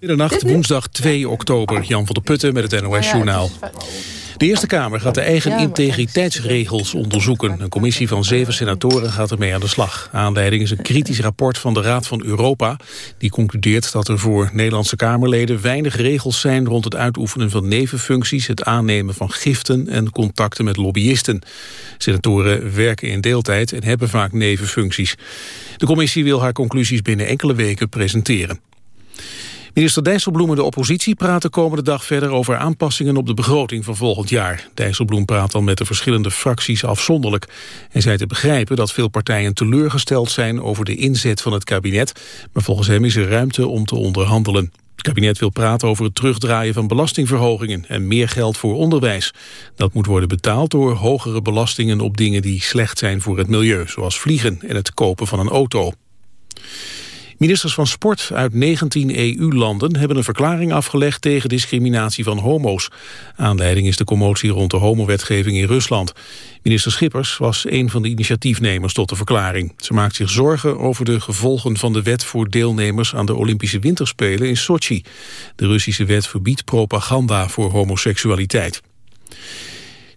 Middernacht, woensdag 2 oktober. Jan van der Putten met het NOS-journaal. De Eerste Kamer gaat de eigen integriteitsregels onderzoeken. Een commissie van zeven senatoren gaat ermee aan de slag. Aanleiding is een kritisch rapport van de Raad van Europa. Die concludeert dat er voor Nederlandse Kamerleden weinig regels zijn... rond het uitoefenen van nevenfuncties, het aannemen van giften... en contacten met lobbyisten. Senatoren werken in deeltijd en hebben vaak nevenfuncties. De commissie wil haar conclusies binnen enkele weken presenteren. Minister Dijsselbloem en de oppositie praten komende dag verder over aanpassingen op de begroting van volgend jaar. Dijsselbloem praat dan met de verschillende fracties afzonderlijk. Hij zei te begrijpen dat veel partijen teleurgesteld zijn over de inzet van het kabinet, maar volgens hem is er ruimte om te onderhandelen. Het kabinet wil praten over het terugdraaien van belastingverhogingen en meer geld voor onderwijs. Dat moet worden betaald door hogere belastingen op dingen die slecht zijn voor het milieu, zoals vliegen en het kopen van een auto. Ministers van Sport uit 19 EU-landen hebben een verklaring afgelegd tegen discriminatie van homo's. Aanleiding is de commotie rond de homowetgeving in Rusland. Minister Schippers was een van de initiatiefnemers tot de verklaring. Ze maakt zich zorgen over de gevolgen van de wet voor deelnemers aan de Olympische Winterspelen in Sochi. De Russische wet verbiedt propaganda voor homoseksualiteit.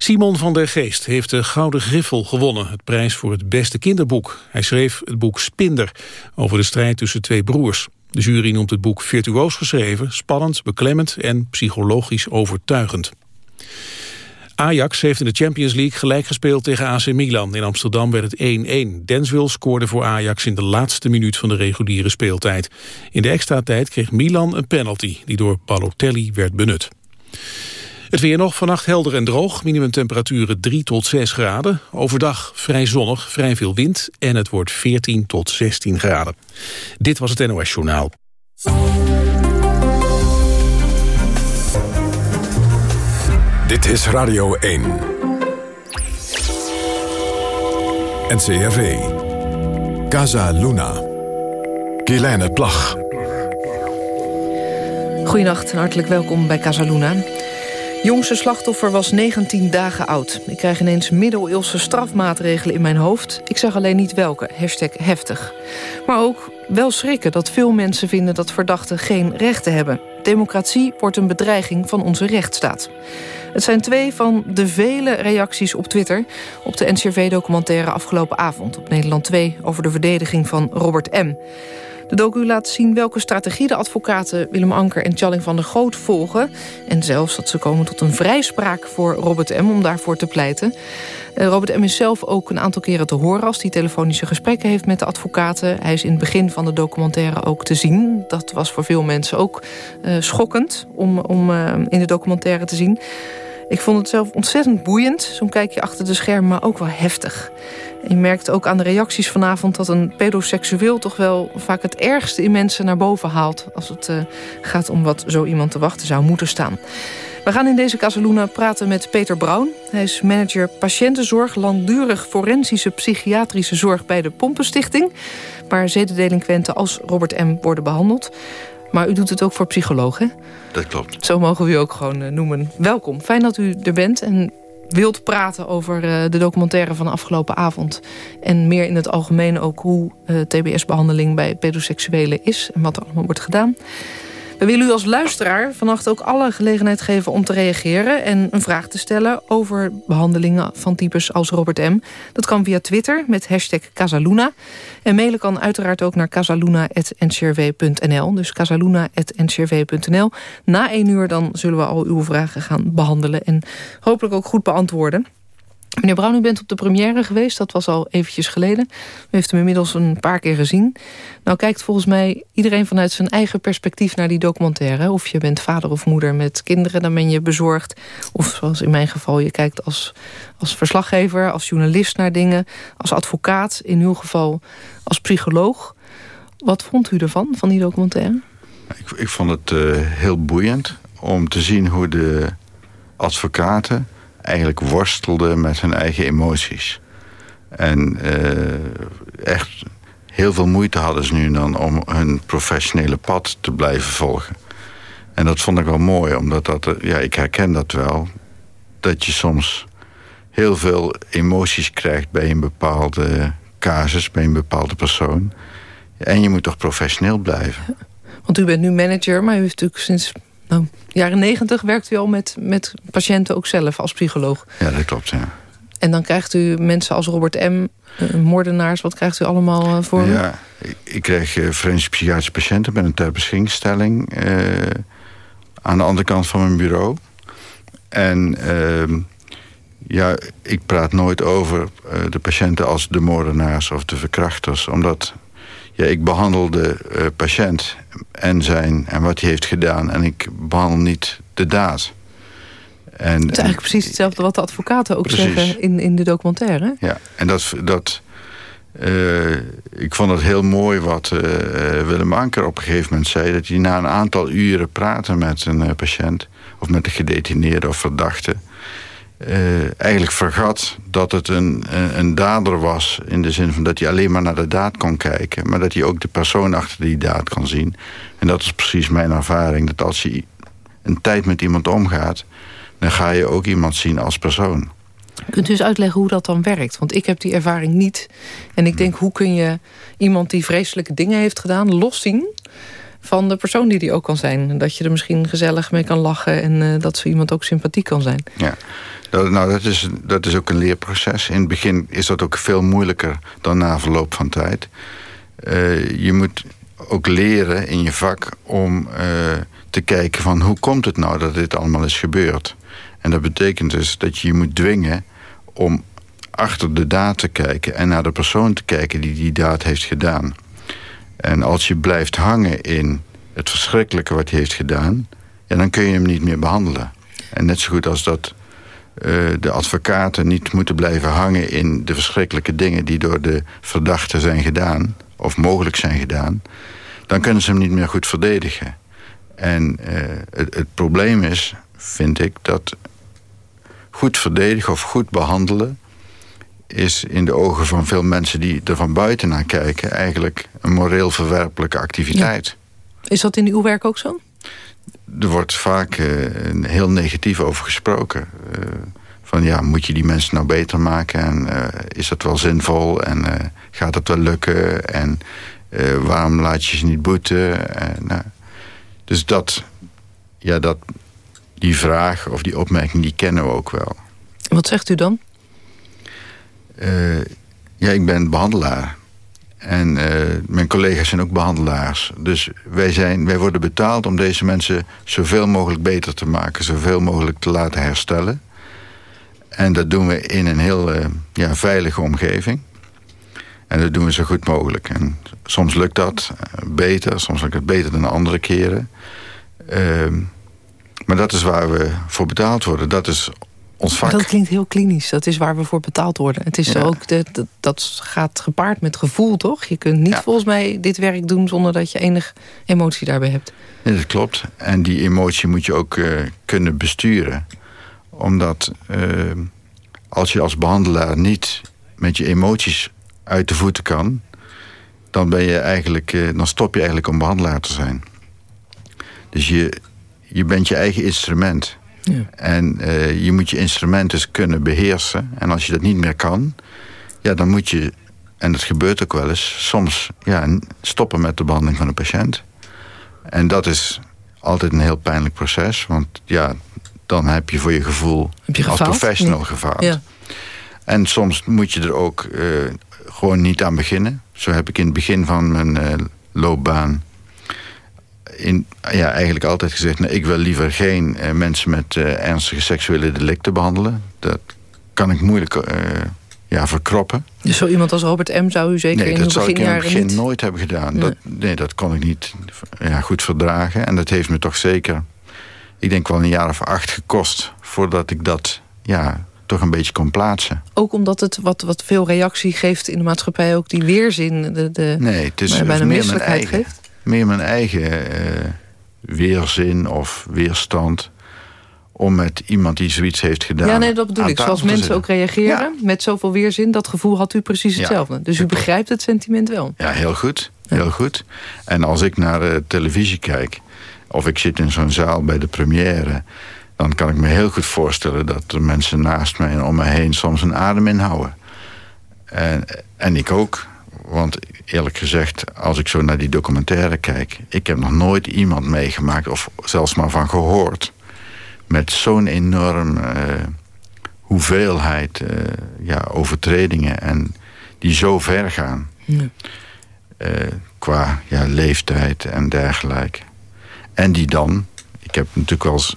Simon van der Geest heeft de Gouden Griffel gewonnen, het prijs voor het beste kinderboek. Hij schreef het boek Spinder over de strijd tussen twee broers. De jury noemt het boek virtuoos geschreven, spannend, beklemmend en psychologisch overtuigend. Ajax heeft in de Champions League gelijk gespeeld tegen AC Milan. In Amsterdam werd het 1-1. Denswil scoorde voor Ajax in de laatste minuut van de reguliere speeltijd. In de extra tijd kreeg Milan een penalty die door Balotelli werd benut. Het weer nog vannacht helder en droog. Minimumtemperaturen 3 tot 6 graden. Overdag vrij zonnig, vrij veel wind. En het wordt 14 tot 16 graden. Dit was het NOS Journaal. Dit is Radio 1. NCRV. Casa Luna. Kielijne Plag. Goedenacht en hartelijk welkom bij Casa Luna. Jongste slachtoffer was 19 dagen oud. Ik krijg ineens middeleeuwse strafmaatregelen in mijn hoofd. Ik zeg alleen niet welke, hashtag heftig. Maar ook wel schrikken dat veel mensen vinden dat verdachten geen rechten hebben. Democratie wordt een bedreiging van onze rechtsstaat. Het zijn twee van de vele reacties op Twitter... op de NCRV-documentaire afgelopen avond op Nederland 2... over de verdediging van Robert M. De docu laat zien welke strategie de advocaten Willem Anker en Tjalling van der Goot volgen. En zelfs dat ze komen tot een vrijspraak voor Robert M. om daarvoor te pleiten. Eh, Robert M. is zelf ook een aantal keren te horen als hij telefonische gesprekken heeft met de advocaten. Hij is in het begin van de documentaire ook te zien. Dat was voor veel mensen ook uh, schokkend om, om uh, in de documentaire te zien. Ik vond het zelf ontzettend boeiend. Zo'n kijkje achter de schermen, maar ook wel heftig. je merkt ook aan de reacties vanavond... dat een pedoseksueel toch wel vaak het ergste in mensen naar boven haalt... als het uh, gaat om wat zo iemand te wachten zou moeten staan. We gaan in deze Casaluna praten met Peter Brown. Hij is manager patiëntenzorg, langdurig forensische psychiatrische zorg... bij de Pompenstichting, waar zedendelinquenten als Robert M. worden behandeld. Maar u doet het ook voor psychologen, Dat klopt. Zo mogen we u ook gewoon uh, noemen. Welkom, fijn dat u er bent en wilt praten over uh, de documentaire van de afgelopen avond. En meer in het algemeen ook hoe uh, TBS-behandeling bij pedoseksuelen is... en wat er allemaal wordt gedaan. We willen u als luisteraar vannacht ook alle gelegenheid geven om te reageren... en een vraag te stellen over behandelingen van types als Robert M. Dat kan via Twitter met hashtag Casaluna. En mailen kan uiteraard ook naar casaluna.ncrw.nl. Dus casaluna.ncrw.nl. Na één uur dan zullen we al uw vragen gaan behandelen... en hopelijk ook goed beantwoorden. Meneer Brown, u bent op de première geweest. Dat was al eventjes geleden. U heeft hem inmiddels een paar keer gezien. Nou kijkt volgens mij iedereen vanuit zijn eigen perspectief naar die documentaire. Of je bent vader of moeder met kinderen, dan ben je bezorgd. Of zoals in mijn geval, je kijkt als, als verslaggever, als journalist naar dingen. Als advocaat, in uw geval als psycholoog. Wat vond u ervan, van die documentaire? Ik, ik vond het uh, heel boeiend om te zien hoe de advocaten eigenlijk worstelden met hun eigen emoties. En uh, echt heel veel moeite hadden ze nu dan om hun professionele pad te blijven volgen. En dat vond ik wel mooi, omdat dat, ja, ik herken dat wel. Dat je soms heel veel emoties krijgt bij een bepaalde casus, bij een bepaalde persoon. En je moet toch professioneel blijven. Want u bent nu manager, maar u heeft natuurlijk sinds nou, jaren negentig... werkt u al met, met patiënten ook zelf als psycholoog. Ja, dat klopt, ja. En dan krijgt u mensen als Robert M., uh, moordenaars... wat krijgt u allemaal uh, voor Ja, ik, kreeg uh, forensische psychiatrische patiënten... met een ter beschikking aan de andere kant van mijn bureau. En ehm, ja, ik praat nooit over de patiënten als de moordenaars of de verkrachters. Omdat ja, ik behandel de patiënt en, zijn, en wat hij heeft gedaan... en ik behandel niet de daad. En, het is eigenlijk precies hetzelfde wat de advocaten ook precies. zeggen in, in de documentaire. Ja, en dat... dat uh, ik vond het heel mooi wat uh, Willem Anker op een gegeven moment zei... dat hij na een aantal uren praten met een patiënt... of met een gedetineerde of verdachte... eigenlijk vergat dat het een, een, een, dader was... in de zin van dat hij alleen maar naar de daad kon kijken... maar dat hij ook de persoon achter die daad kan zien. En dat is precies mijn ervaring. Dat als je een tijd met iemand omgaat dan ga je ook iemand zien als persoon. Kunt u eens uitleggen hoe dat dan werkt? Want ik heb die ervaring niet. En ik denk, hoe kun je iemand die vreselijke dingen heeft gedaan... loszien van de persoon die die ook kan zijn? Dat je er misschien gezellig mee kan lachen... en uh, dat zo iemand ook sympathiek kan zijn. Ja, dat, nou, dat is, dat is ook een leerproces. In het begin is dat ook veel moeilijker dan na verloop van tijd. Uh, je moet ook leren in je vak om uh, te kijken van... hoe komt het nou dat dit allemaal is gebeurd? En dat betekent dus dat je je moet dwingen om achter de daad te kijken... en naar de persoon te kijken die die daad heeft gedaan. En als je blijft hangen in het verschrikkelijke wat hij heeft gedaan... Dan kun je hem niet meer behandelen. En net zo goed als dat uh, de advocaten niet moeten blijven hangen... in de verschrikkelijke dingen die door de verdachte zijn gedaan... of mogelijk zijn gedaan... dan kunnen ze hem niet meer goed verdedigen. En het, het probleem is, vind ik, dat goed verdedigen of goed behandelen... is in de ogen van veel mensen die er van buiten naar kijken... eigenlijk een moreel verwerpelijke activiteit. Is dat in uw werk ook zo? Er wordt vaak uh, heel negatief over gesproken. Uh, van ja, moet je die mensen nou beter maken? En uh, is dat wel zinvol? En gaat het wel lukken? En waarom laat je ze niet boeten? nou, dus dat, ja, dat die vraag of die opmerking, die kennen we ook wel. Wat zegt u dan? Uh, ja, ik ben behandelaar. En uh, mijn collega's zijn ook behandelaars. Dus wij, zijn, wij worden betaald om deze mensen zoveel mogelijk beter te maken. Zoveel mogelijk te laten herstellen. En dat doen we in een heel uh, ja, veilige omgeving. En dat doen we zo goed mogelijk. En soms lukt dat beter, soms lukt het beter dan andere keren. Uh, maar dat is waar we voor betaald worden. Dat is ons vak. Dat klinkt heel klinisch. Dat is waar we voor betaald worden. Het is ja. ook de, de, dat gaat gepaard met gevoel, toch? Je kunt niet ja. volgens mij dit werk doen... zonder dat je enig emotie daarbij hebt. Nee, dat klopt. En die emotie moet je ook uh, kunnen besturen. Omdat uh, als je als behandelaar niet met je emoties uit de voeten kan... dan, ben je eigenlijk, uh, dan stop je eigenlijk om behandelaar te zijn. Dus je, je bent je eigen instrument. Ja. En uh, je moet je instrument dus kunnen beheersen. En als je dat niet meer kan, ja, dan moet je, en dat gebeurt ook wel eens, soms ja, stoppen met de behandeling van de patiënt. En dat is altijd een heel pijnlijk proces. Want ja, dan heb je voor je gevoel je als professional ja. gefaald. Ja. En soms moet je er ook uh, gewoon niet aan beginnen. Zo heb ik in het begin van mijn uh, loopbaan in, ja, eigenlijk altijd gezegd... Nou, ik wil liever geen uh, mensen met uh, ernstige seksuele delicten behandelen. Dat kan ik moeilijk uh, ja, verkroppen. Dus zo iemand als Robert M. zou u zeker nee, in dat zou ik in het begin niet... nooit hebben gedaan. Nee. Dat, nee, dat kon ik niet ja, goed verdragen. En dat heeft me toch zeker, ik denk wel een jaar of acht gekost... voordat ik dat ja, toch een beetje kon plaatsen. Ook omdat het wat, wat veel reactie geeft in de maatschappij... ook die weerzin, de, de, nee, het is bijna meer mijn eigen. geeft? Meer mijn eigen uh, weerzin of weerstand om met iemand die zoiets heeft gedaan... Ja, nee, dat bedoel ik. Zoals mensen zitten. ook reageren ja. met zoveel weerzin... dat gevoel had u precies hetzelfde. Ja, dus u begrijpt het sentiment wel. Ja, heel goed. Heel goed. En als ik naar televisie kijk... of ik zit in zo'n zaal bij de première... dan kan ik me heel goed voorstellen... dat er mensen naast mij en om me heen soms een adem inhouden. En, en ik ook. Want eerlijk gezegd, als ik zo naar die documentaire kijk... ik heb nog nooit iemand meegemaakt, of zelfs maar van gehoord... met zo'n enorm hoeveelheid ja, overtredingen... en die zo ver gaan. qua ja, leeftijd en dergelijke. En die dan, ik heb natuurlijk wel eens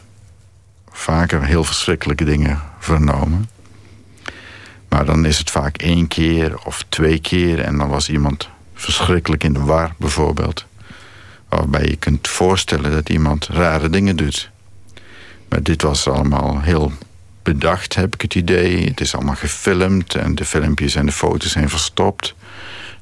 vaker heel verschrikkelijke dingen vernomen. Maar dan is het vaak één keer of twee keer... en dan was iemand verschrikkelijk in de war, bijvoorbeeld. Waarbij je kunt voorstellen dat iemand rare dingen doet. Maar dit was allemaal heel bedacht, heb ik het idee. Het is allemaal gefilmd en de filmpjes en de foto's zijn verstopt.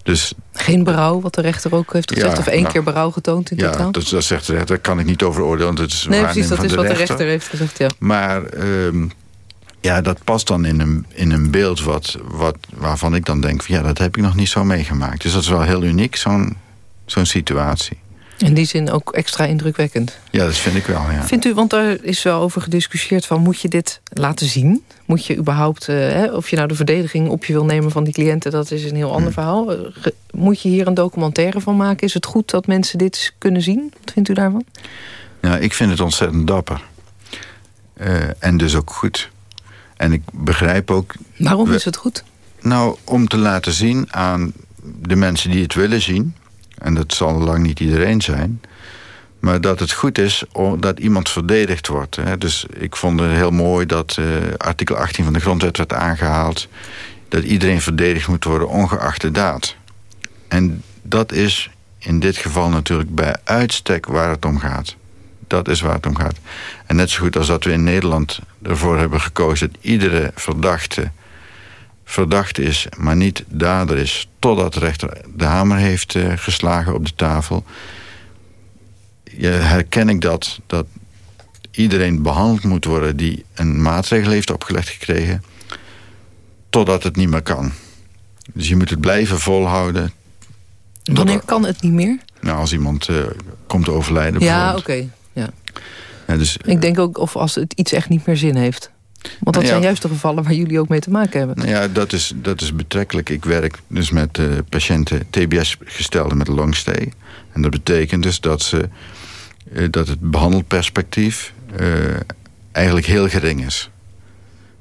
Dus, Geen berouw, wat de rechter ook heeft gezegd? of één nou, keer berouw getoond in ja, totaal? Ja, dat, zegt de rechter. Daar kan ik niet over oordelen. Dat is nee, precies, dat is wat de rechter heeft gezegd, ja. Maar ehm, ja, dat past dan in een, in een beeld wat, wat, waarvan ik dan denk... ja, dat heb ik nog niet zo meegemaakt. Dus dat is wel heel uniek, zo'n zo'n situatie. In die zin ook extra indrukwekkend. Ja, dat vind ik wel, ja. Vindt u, want daar is wel over gediscussieerd van... moet je dit laten zien? Moet je überhaupt, hè, of je nou de verdediging op je wil nemen van die cliënten... dat is een heel ander hmm. verhaal. Eh, moet je hier een documentaire van maken? Is het goed dat mensen dit kunnen zien? Wat vindt u daarvan? Ja, ik vind het ontzettend dapper. Uh, en dus ook goed. En ik begrijp ook... Waarom is het goed? Nou, om te laten zien aan de mensen die het willen zien... en dat zal lang niet iedereen zijn... maar dat het goed is dat iemand verdedigd wordt. Hè. Dus ik vond het heel mooi dat uh, artikel 18 van de grondwet werd aangehaald... dat iedereen verdedigd moet worden, ongeacht de daad. En dat is in dit geval natuurlijk bij uitstek waar het om gaat. Dat is waar het om gaat. En net zo goed als dat we in Nederland ervoor hebben gekozen... dat iedere verdachte verdacht is, maar niet dader is... totdat de rechter de hamer heeft uh, geslagen op de tafel... Ja, herken ik dat, dat iedereen behandeld moet worden... die een maatregel heeft opgelegd gekregen... totdat het niet meer kan. Dus je moet het blijven volhouden. Wanneer kan het niet meer? Nou, als iemand uh, komt overlijden. Ja, oké. Ja. Ja, dus, ik denk ook of als het iets echt niet meer zin heeft. Want dat nou zijn juist de gevallen waar jullie ook mee te maken hebben. Nou ja, dat is, dat is betrekkelijk. Ik werk dus met uh, patiënten, TBS-gestelden met longstay. En dat betekent dus dat, ze, uh, dat het behandelperspectief uh, eigenlijk heel gering is.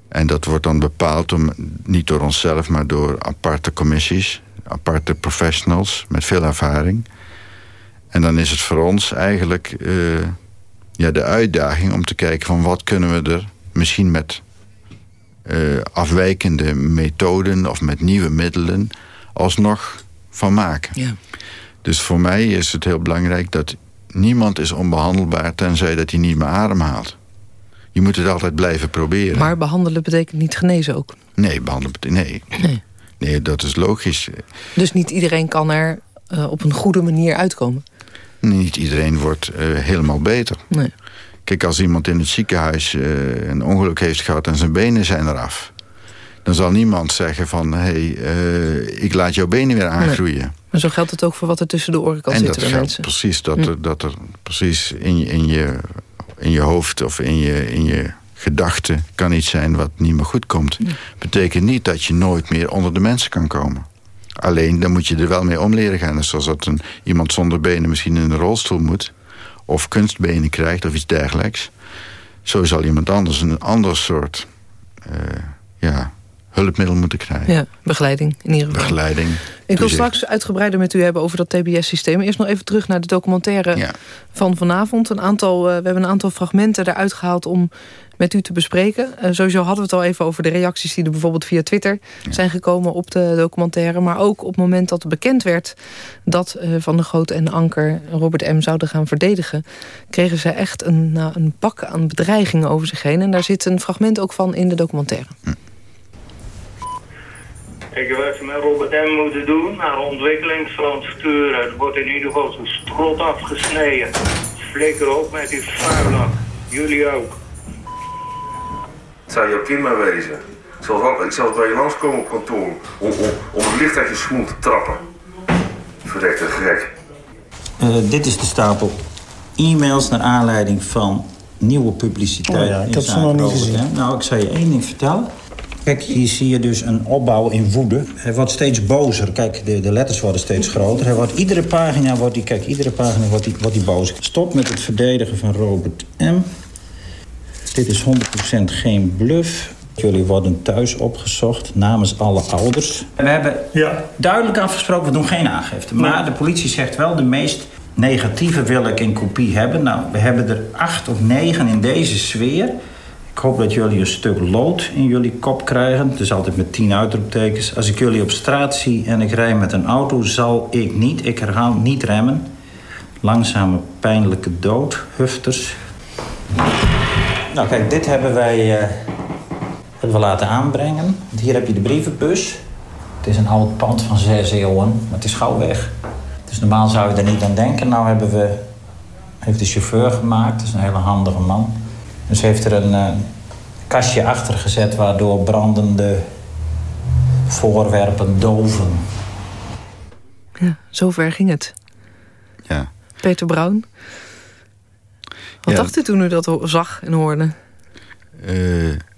En dat wordt dan bepaald om, niet door onszelf, maar door aparte commissies, aparte professionals met veel ervaring. En dan is het voor ons eigenlijk ja, de uitdaging om te kijken van wat kunnen we er misschien met uh, afwijkende methoden of met nieuwe middelen alsnog van maken. Ja. Dus voor mij is het heel belangrijk dat niemand is onbehandelbaar tenzij dat hij niet meer ademhaalt. Je moet het altijd blijven proberen. Maar behandelen betekent niet genezen ook? Nee, behandelen nee. nee. Nee, dat is logisch. Dus niet iedereen kan er uh, op een goede manier uitkomen? Niet iedereen wordt uh, helemaal beter. Nee. Kijk, als iemand in het ziekenhuis uh, een ongeluk heeft gehad en zijn benen zijn eraf... dan zal niemand zeggen van, hé, hey, uh, ik laat jouw benen weer aangroeien. Nee. Maar zo geldt het ook voor wat er tussen de oren kan en zitten dat geldt precies, dat, hm. er, dat er precies in je, in, je, in je hoofd of in je, in je gedachten... kan iets zijn wat niet meer goed komt. Hm. Betekent niet dat je nooit meer onder de mensen kan komen. Alleen, dan moet je er wel mee om leren gaan. Zoals dat een, iemand zonder benen misschien in een rolstoel moet of kunstbenen krijgt of iets dergelijks. Zo zal iemand anders een ander soort uh, ja, hulpmiddel moeten krijgen. Ja, begeleiding in ieder geval. Begeleiding. Ik wil straks uitgebreider met u hebben over dat TBS-systeem. Eerst nog even terug naar de documentaire van vanavond. Een aantal, uh, we hebben een aantal fragmenten eruit gehaald om met u te bespreken. Uh, sowieso hadden we het al even over de reacties die er bijvoorbeeld via Twitter zijn gekomen op de documentaire. Maar ook op het moment dat bekend werd dat uh, Van de Groot en Anker Robert M. zouden gaan verdedigen, kregen ze echt een, nou, een pak aan bedreigingen over zich heen. En daar zit een fragment ook van in de documentaire. Hm. Ik heb even met Robert M. moeten doen, naar ontwikkelingsland sturen. Er wordt in ieder geval zo'n strot afgesneden. Flikker op met die vuilak. Jullie ook. Zou jouw kind maar wezen. Ik zal, ik zal bij je langskomen op kantoor om, om, om het licht uit je schoen te trappen. Verrekte gek. Uh, dit is de stapel e-mails naar aanleiding van nieuwe publiciteit. Oh ja, ik heb ze nog niet gezien. Nou, ik zal je één ding vertellen. Kijk, hier zie je dus een opbouw in woede. Hij wordt steeds bozer. Kijk, de, de letters worden steeds groter. Hij wordt, iedere pagina wordt die, kijk, iedere pagina wordt die, wordt bozer. Stop met het verdedigen van Robert M. Dit is 100% geen bluff. Jullie worden thuis opgezocht namens alle ouders. We hebben Ja. duidelijk afgesproken, we doen geen aangifte. Maar de politie zegt wel, de meest negatieve wil ik in kopie hebben. Nou, we hebben er acht of negen in deze sfeer. Ik hoop dat jullie een stuk lood in jullie kop krijgen. Het is altijd met tien uitroeptekens. Als ik jullie op straat zie en ik rij met een auto... zal ik niet, ik herhaal, niet remmen. Langzame, pijnlijke dood, hufters. Nou kijk, dit hebben wij eh, hebben we laten aanbrengen. Hier heb je de brievenbus. Het is een oud pand van zes eeuwen, maar het is gauw weg. Dus normaal zou je er niet aan denken. Nou hebben we, heeft de chauffeur gemaakt, dat is een hele handige man. Dus heeft er een eh, kastje achter gezet waardoor brandende voorwerpen doven. Ja, zover ging het. Ja. Peter Brown. Wat Ja. dacht u toen u dat zag en hoorde? Eh,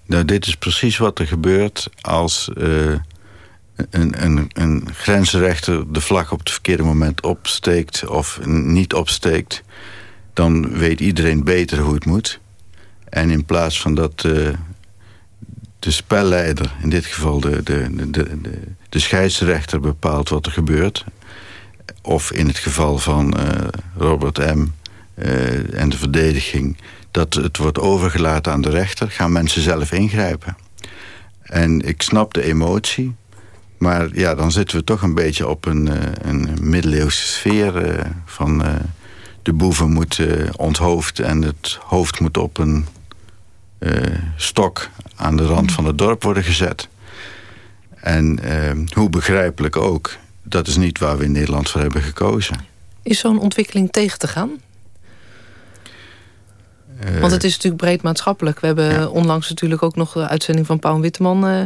nou, dit is precies wat er gebeurt als eh, een, een, een grensrechter de vlag op het verkeerde moment opsteekt of niet opsteekt. Dan weet iedereen beter hoe het moet. En in plaats van dat eh, de spelleider, in dit geval de, de, de, de, scheidsrechter, bepaalt wat er gebeurt. Of in het geval van Robert M. eh, en de verdediging, dat het wordt overgelaten aan de rechter, gaan mensen zelf ingrijpen. En ik snap de emotie, maar ja, dan zitten we toch een beetje op een, eh, een middeleeuwse sfeer eh, van de boeven moeten onthoofd en het hoofd moet op een stok aan de rand van het dorp worden gezet. En eh, hoe begrijpelijk ook, dat is niet waar we in Nederland voor hebben gekozen. Is zo'n ontwikkeling tegen te gaan? Eh, Want het is natuurlijk breed maatschappelijk. We hebben onlangs natuurlijk ook nog de uitzending van Pauw en Witteman eh,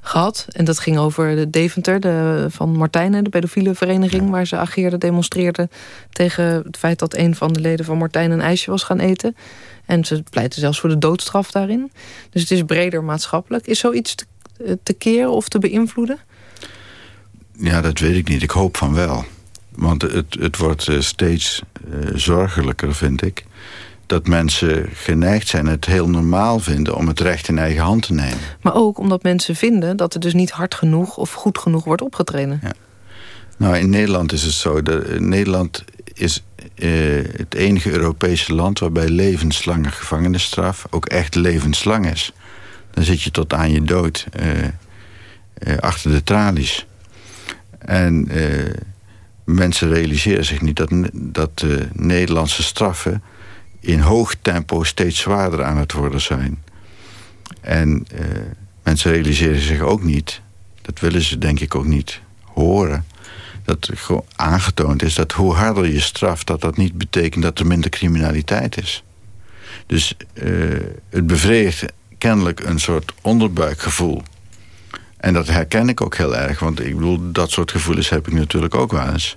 gehad. En dat ging over de Deventer de, van Martijnen, de pedofiele vereniging... waar ze ageerden, demonstreerden tegen het feit dat een van de leden van Martijn een ijsje was gaan eten. En ze pleiten zelfs voor de doodstraf daarin. Dus het is breder maatschappelijk. Is zoiets te, eh, te keren of te beïnvloeden? Ja, dat weet ik niet. Ik hoop van wel. Want het, het wordt steeds zorgelijker, vind ik... dat mensen geneigd zijn het heel normaal vinden... om het recht in eigen hand te nemen. Maar ook omdat mensen vinden dat er dus niet hard genoeg... of goed genoeg wordt opgetreden. Nou, in Nederland is het zo. Eh, Nederland is eh, het enige Europese land... waarbij levenslange gevangenisstraf ook echt levenslang is. Dan zit je tot aan je dood eh, eh, achter de tralies. En mensen realiseren zich niet dat, dat Nederlandse straffen... in hoog tempo steeds zwaarder aan het worden zijn. En eh, mensen realiseren zich ook niet... dat willen ze denk ik ook niet horen dat gewoon aangetoond is dat hoe harder je straft... dat dat niet betekent dat er minder criminaliteit is. Dus eh, het bevredigt kennelijk een soort onderbuikgevoel. En dat herken ik ook heel erg. Want ik bedoel, dat soort gevoelens heb ik natuurlijk ook wel eens.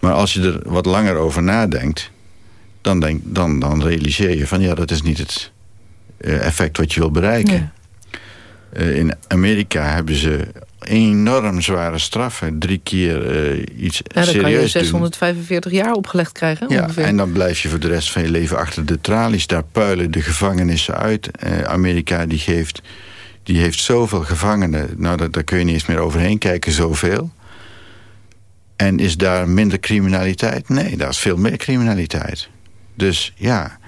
Maar als je er wat langer over nadenkt... dan, denk, dan, dan realiseer je van... ja, dat is niet het eh, effect wat je wil bereiken. Ja. Eh, in Amerika hebben ze enorm zware straffen. Drie keer eh, iets Ja, dan kan je serieus doen. 645 jaar opgelegd krijgen. Ja, ongeveer. en dan blijf je voor de rest van je leven achter de tralies. Daar puilen de gevangenissen uit. Amerika die geeft, die heeft zoveel gevangenen. Nou, daar, daar kun je niet eens meer overheen kijken, zoveel. En is daar minder criminaliteit? Nee, daar is veel meer criminaliteit. Dus ja,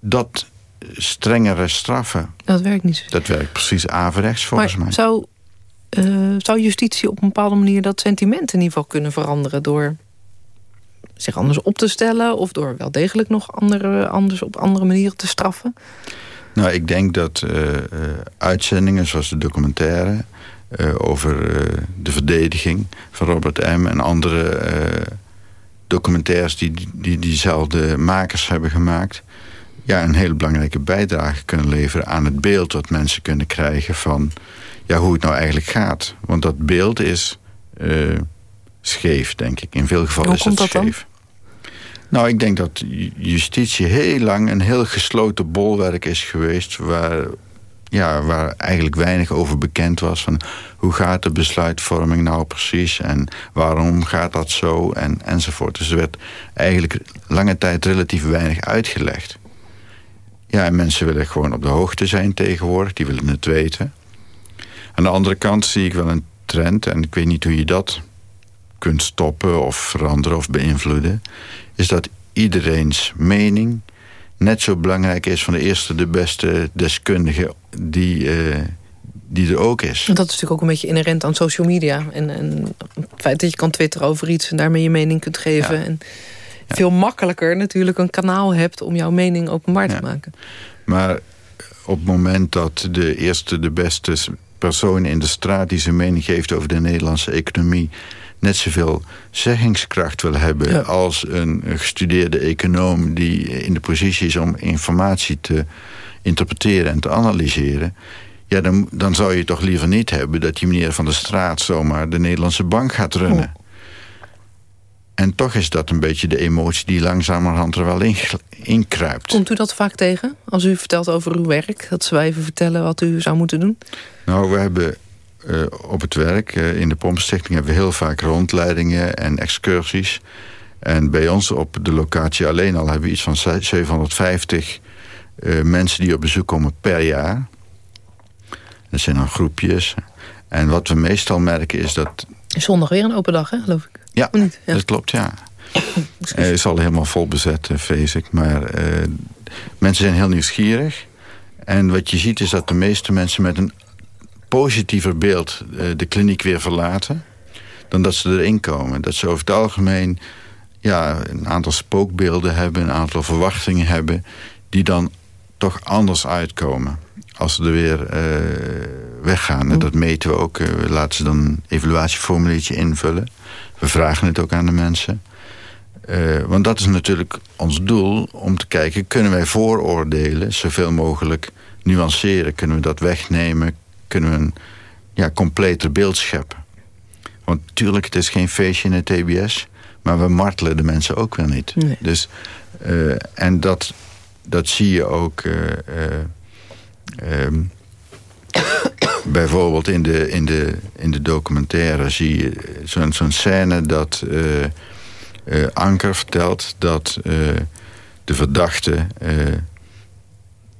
dat strengere straffen... Dat werkt niet zo. dat werkt precies averechts volgens maar mij. Zou, eh, zou justitie op een bepaalde manier dat sentiment in ieder geval kunnen veranderen... door zich anders op te stellen... of door wel degelijk nog andere, anders op andere manieren te straffen? Nou, ik denk dat eh, eh, uitzendingen zoals de documentaire... over de verdediging van Robert M. en andere documentaires... Die, die diezelfde makers hebben gemaakt... Ja, een hele belangrijke bijdrage kunnen leveren aan het beeld... wat mensen kunnen krijgen van ja, hoe het nou eigenlijk gaat. Want dat beeld is eh, scheef, denk ik. In veel gevallen is het dat dan? scheef. Nou, ik denk dat ju- justitie heel lang een heel gesloten bolwerk is geweest... waar ja, waar eigenlijk weinig over bekend was. Van hoe gaat de besluitvorming nou precies en waarom gaat dat zo en, enzovoort. Dus er werd eigenlijk lange tijd relatief weinig uitgelegd. Ja, en mensen willen gewoon op de hoogte zijn tegenwoordig, die willen het weten. Aan de andere kant zie ik wel een trend, en ik weet niet hoe je dat kunt stoppen of veranderen of beïnvloeden, is dat iedereen's mening net zo belangrijk is van de eerste, de beste deskundige die, uh, die er ook is. Dat is natuurlijk ook een beetje inherent aan social media. En, en het feit dat je kan twitteren over iets en daarmee je mening kunt geven. En veel makkelijker natuurlijk een kanaal hebt om jouw mening openbaar te maken. Maar op het moment dat de eerste, de beste persoon in de straat... die zijn mening geeft over de Nederlandse economie net zoveel zeggingskracht wil hebben... als een gestudeerde econoom die in de positie is om informatie te interpreteren en te analyseren... ja, dan, dan zou je toch liever niet hebben dat die meneer van de straat zomaar de Nederlandse bank gaat runnen. Oh. En toch is dat een beetje de emotie die langzamerhand er wel in, inkruipt. Komt u dat vaak tegen? Als u vertelt over uw werk, dat ze even vertellen wat u zou moeten doen? Nou, we hebben uh, op het werk. Uh, in de Pompenstichting hebben we heel vaak rondleidingen en excursies. En bij ons op de locatie alleen al hebben we iets van 750 uh, eh, mensen die op bezoek komen per jaar. Dat zijn dan groepjes. En wat we meestal merken is dat... Zondag weer een open dag, hè, geloof ik? Ja, niet? ja. dat klopt, ja. Het is al helemaal vol bezet, vrees ik. Maar mensen zijn heel nieuwsgierig. En wat je ziet is dat de meeste mensen met een positiever beeld eh, de kliniek weer verlaten... dan dat ze erin komen. Dat ze over het algemeen ja, een aantal spookbeelden hebben... een aantal verwachtingen hebben... die dan toch anders uitkomen als ze er weer uh, weggaan. En dat meten we ook. Uh, we laten ze dan een evaluatieformuliertje invullen. We vragen het ook aan de mensen. Uh, want dat is natuurlijk ons doel om te kijken... kunnen wij vooroordelen zoveel mogelijk nuanceren? Kunnen we dat wegnemen? kunnen we een ja, completer beeld scheppen. Want natuurlijk, het is geen feestje in het TBS... maar we martelen de mensen ook wel niet. Dus, uh, en dat, dat zie je ook... Uh, uh, um, bijvoorbeeld in de, in, de, in de documentaire zie je zo'n zo'n scène dat Anker vertelt dat de verdachte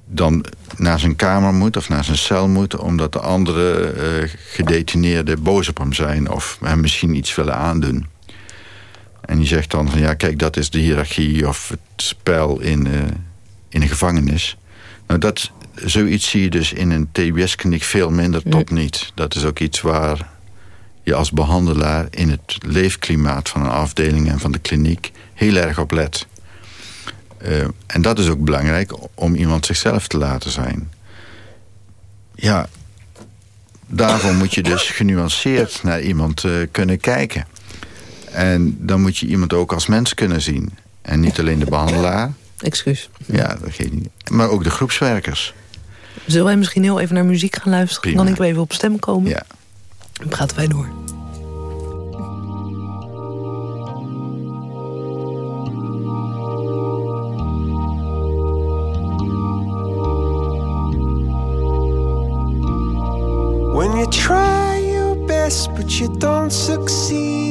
dan naar zijn kamer moet of naar zijn cel moet... omdat de andere gedetineerden boos op hem zijn... of hem misschien iets willen aandoen. En die zegt dan ja, kijk, dat is de hiërarchie of het spel in, in een gevangenis. Nou, dat, zoiets zie je dus in een TBS-kliniek veel minder tot niet. Dat is ook iets waar je als behandelaar in het leefklimaat van een afdeling en van de kliniek heel erg op let. Uh, en dat is ook belangrijk om iemand zichzelf te laten zijn. Ja, daarvoor moet je dus genuanceerd naar iemand uh, kunnen kijken. En dan moet je iemand ook als mens kunnen zien. En niet alleen de behandelaar. Excuus. Ja, dat geeft niet. Maar ook de groepswerkers. Zullen wij misschien heel even naar muziek gaan luisteren? Prima. Dan ik even op stem komen? Ja. Dan praten wij door. try your best, but you don't succeed.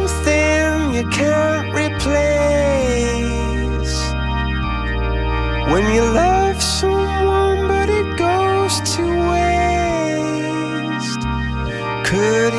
you can't replace. When you love someone but it goes to waste. Could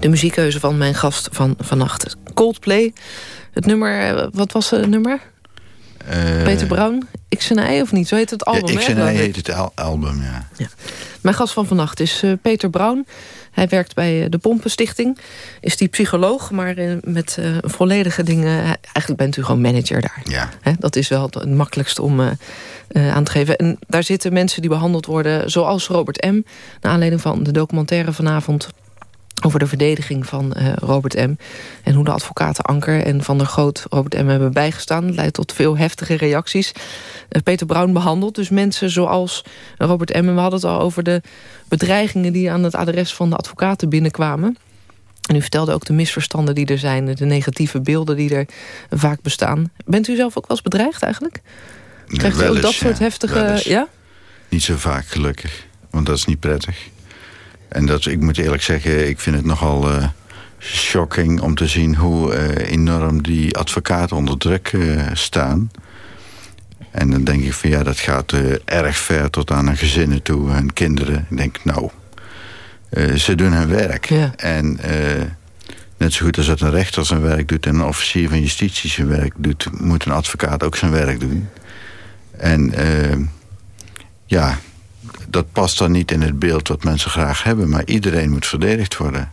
De muziekkeuze van mijn gast van vannacht. Coldplay. Het nummer, eh, wat was het nummer? Eh, Peter Brown. Ik ei of niet? Zo heet het album, Ja, ik geloof ik. heet het al- album, ja. Mijn gast van vannacht is eh, Peter Brown. Hij werkt bij de Pompenstichting. Is die psycholoog, maar met volledige dingen... Eigenlijk bent u gewoon manager daar. Ja. Hè, dat is wel het, makkelijkste om aan te geven. En daar zitten mensen die behandeld worden... zoals Robert M. Naar aanleiding van de documentaire vanavond over de verdediging van eh, Robert M. En hoe de advocaten Anker en Van der Groot Robert M. hebben bijgestaan. Dat leidt tot veel heftige reacties. Eh, Peter Brown behandelt dus mensen zoals Robert M. En we hadden het al over de bedreigingen... die aan het adres van de advocaten binnenkwamen. En u vertelde ook de misverstanden die er zijn... de negatieve beelden die er vaak bestaan. Bent u zelf ook wel eens bedreigd eigenlijk? Krijgt u ook dat soort ja. heftige... Ja? Niet zo vaak gelukkig, want dat is niet prettig. En dat, ik moet eerlijk zeggen, ik vind het nogal eh, shocking om te zien hoe eh, enorm die advocaten onder druk eh, staan. En dan denk ik van ja, dat gaat erg ver tot aan hun gezinnen toe, hun kinderen. Ik denk nou, ze doen hun werk. Ja. En net zo goed als dat een rechter zijn werk doet en een officier van justitie zijn werk doet, moet een advocaat ook zijn werk doen. En ja, dat past dan niet in het beeld wat mensen graag hebben, maar iedereen moet verdedigd worden.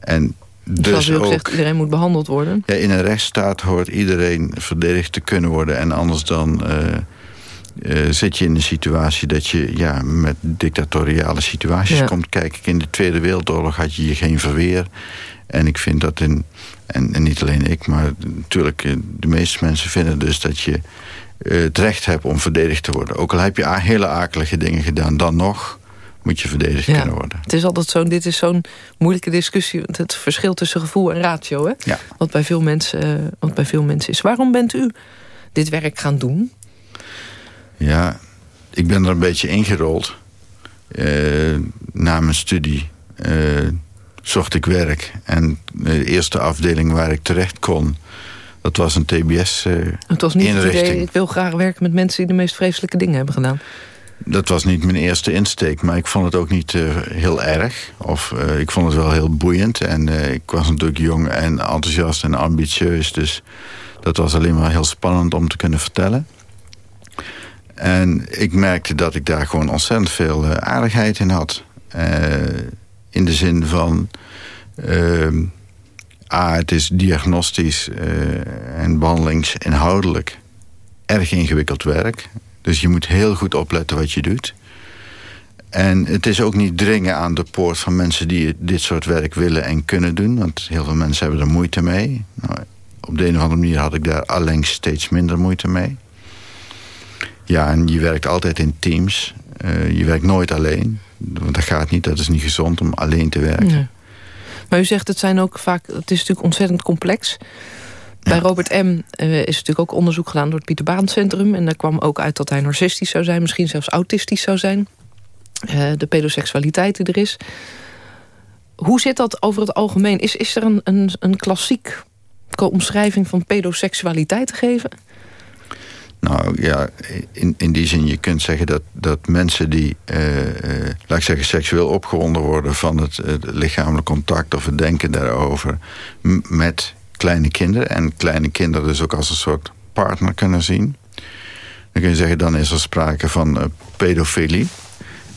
En Dus Zoals u ook, ook, zegt, iedereen moet behandeld worden. ja, in een rechtsstaat hoort iedereen verdedigd te kunnen worden. En anders dan eh, eh, zit je in een situatie dat je ja, met dictatoriale situaties Ja. komt. Kijk, in de Tweede Wereldoorlog had je hier geen verweer. En ik vind dat in, en, en niet alleen ik, maar natuurlijk eh, de meeste mensen vinden dus dat je eh, het recht hebt om verdedigd te worden. Ook al heb je hele akelige dingen gedaan, dan nog moet je verdedigd kunnen worden. Het is altijd zo'n, dit is zo'n moeilijke discussie. Het verschil tussen gevoel en ratio, hè? Ja. Wat, bij veel mensen, uh, wat bij veel mensen is. Waarom bent u dit werk gaan doen? Ja, ik ben er een beetje ingerold. Uh, na mijn studie uh, zocht ik werk. En de eerste afdeling waar ik terecht kon... dat was een TBS-inrichting. het was niet het idee, ik wil graag werken met mensen... die de meest vreselijke dingen hebben gedaan. Dat was niet mijn eerste insteek, maar ik vond het ook niet uh, heel erg. Of uh, ik vond het wel heel boeiend. En uh, ik was natuurlijk jong en enthousiast en ambitieus. Dus dat was alleen maar heel spannend om te kunnen vertellen. En ik merkte dat ik daar gewoon ontzettend veel aardigheid in had. in de zin van... A, het is diagnostisch en behandelingsinhoudelijk erg ingewikkeld werk. Dus je moet heel goed opletten wat je doet. En het is ook niet dringen aan de poort van mensen die dit soort werk willen en kunnen doen. Want heel veel mensen hebben er moeite mee. Nou, op de een of andere manier had ik daar alleen steeds minder moeite mee. Ja, en je werkt altijd in teams. Uh, je werkt nooit alleen. Want dat gaat niet, dat is niet gezond om alleen te werken. Maar u zegt, het zijn ook vaak, het is natuurlijk ontzettend complex. Bij Robert M. Uh, is natuurlijk ook onderzoek gedaan door het Pieter Baan Centrum. En daar kwam ook uit dat hij narcistisch zou zijn. Misschien zelfs autistisch zou zijn. Uh, de pedoseksualiteit die er is. Hoe zit dat over het algemeen? Is, is er een, een, een klassiek omschrijving van pedoseksualiteit te geven? Nou ja, in, in die zin, je kunt zeggen dat, dat mensen die, uh, uh, laat ik zeggen, seksueel opgewonden worden van het, het lichamelijk contact of het denken daarover met kleine kinderen. En kleine kinderen dus ook als een soort partner kunnen zien. Dan kun je zeggen, dan is er sprake van uh, pedofilie.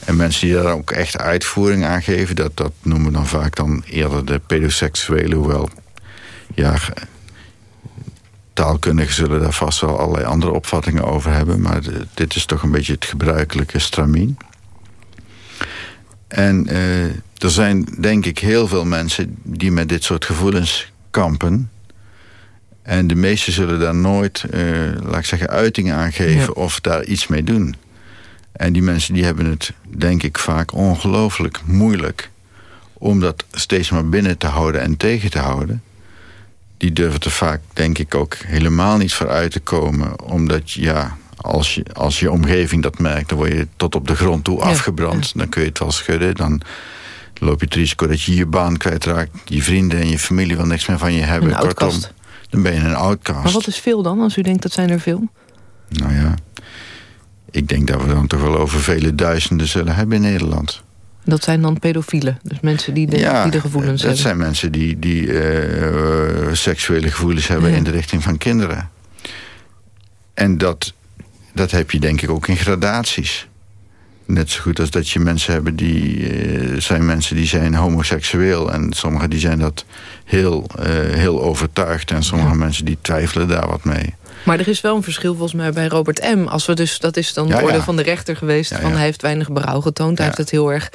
En mensen die daar ook echt uitvoering aan geven... dat, dat noemen we dan vaak dan eerder de pedoseksuelen. Hoewel, ja, taalkundigen zullen daar vast wel allerlei andere opvattingen over hebben. Maar dit is toch een beetje het gebruikelijke stramien. En uh, er zijn denk ik heel veel mensen die met dit soort gevoelens kampen. En de meesten zullen daar nooit, uh, laat ik zeggen, uitingen aan geven of daar iets mee doen. En die mensen die hebben het, denk ik, vaak ongelooflijk moeilijk om dat steeds maar binnen te houden en tegen te houden. Die durven er vaak, denk ik, ook helemaal niet voor uit te komen. Omdat, ja, als je, als je omgeving dat merkt, dan word je tot op de grond toe afgebrand. Dan kun je het wel schudden. Dan loop je het risico dat je je baan kwijtraakt. Je vrienden en je familie wil niks meer van je hebben. Kortom, dan ben je een outcast. Maar wat is veel dan, als u denkt dat zijn er veel? Nou ja, ik denk dat we dan toch wel over vele duizenden zullen hebben in Nederland. Dat zijn dan pedofielen, dus mensen die de, ja, die de gevoelens dat hebben? dat zijn mensen die, die uh, seksuele gevoelens hebben ja. in de richting van kinderen. En dat, dat heb je denk ik ook in gradaties. Net zo goed als dat je mensen hebben die uh, zijn mensen die zijn homoseksueel. En sommigen die zijn dat heel, uh, heel overtuigd. En sommige ja. mensen die twijfelen daar wat mee. Maar er is wel een verschil volgens mij bij Robert M. Als we dus, dat is dan de ja, orde ja. van de rechter geweest. Van hij heeft weinig berouw getoond. Hij heeft het heel erg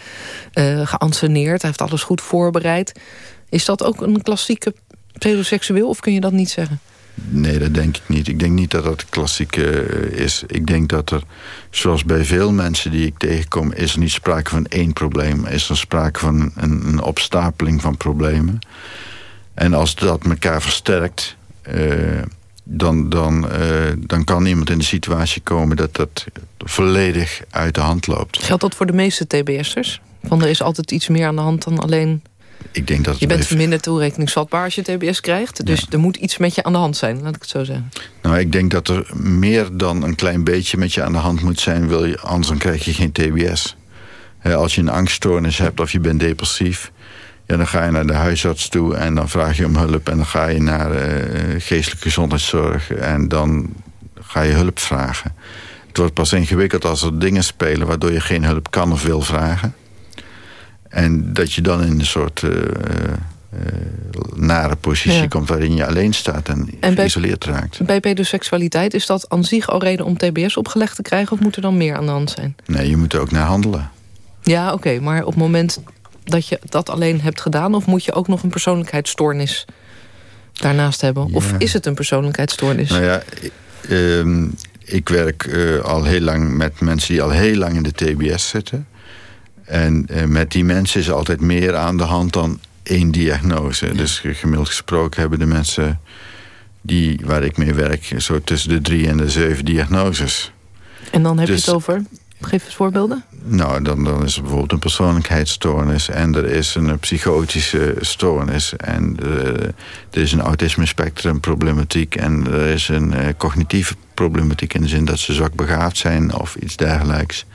uh, geanceneerd. Hij heeft alles goed voorbereid. Is dat ook een klassieke pedoseksueel? Of kun je dat niet zeggen? Nee, dat denk ik niet. Ik denk niet dat dat klassiek uh, is. Ik denk dat er, zoals bij veel mensen die ik tegenkom... is er niet sprake van één probleem. Is er sprake van een, een opstapeling van problemen. En als dat elkaar versterkt... Uh, dan, dan, uh, dan kan iemand in de situatie komen... dat dat volledig uit de hand loopt. Geldt dat voor de meeste TBS'ers? Van er is altijd iets meer aan de hand dan alleen ik denk dat je bent even... minder toerekeningsvatbaar als je TBS krijgt. Dus ja. er moet iets met je aan de hand zijn, laat ik het zo zeggen. Nou, ik denk dat er meer dan een klein beetje met je aan de hand moet zijn. Wil je, anders dan krijg je geen TBS. He, als je een angststoornis hebt of je bent depressief... Ja, dan ga je naar de huisarts toe en dan vraag je om hulp... en dan ga je naar uh, geestelijke gezondheidszorg en dan ga je hulp vragen. Het wordt pas ingewikkeld als er dingen spelen... waardoor je geen hulp kan of wil vragen... En dat je dan in een soort uh, uh, nare positie ja. komt... waarin je alleen staat en, en geïsoleerd bij, raakt. Bij pedoseksualiteit, is dat aan zich al reden om TBS opgelegd te krijgen... of moet er dan meer aan de hand zijn? Nee, je moet er ook naar handelen. Ja, oké, okay, maar op het moment dat je dat alleen hebt gedaan... of moet je ook nog een persoonlijkheidsstoornis daarnaast hebben? Ja. Of is het een persoonlijkheidsstoornis? Nou ja, um, ik werk uh, al heel lang met mensen die al heel lang in de TBS zitten... En uh, met die mensen is altijd meer aan de hand dan één diagnose. Dus gemiddeld gesproken hebben de mensen die, waar ik mee werk... zo tussen de drie en de zeven diagnoses. En dan heb dus, je het over? Geef eens voorbeelden. Nou, dan, dan is er bijvoorbeeld een persoonlijkheidsstoornis... en er is een psychotische stoornis... en er, er is een autisme spectrum problematiek... en er is een uh, cognitieve problematiek... in de zin dat ze zwak begaafd zijn of iets dergelijks.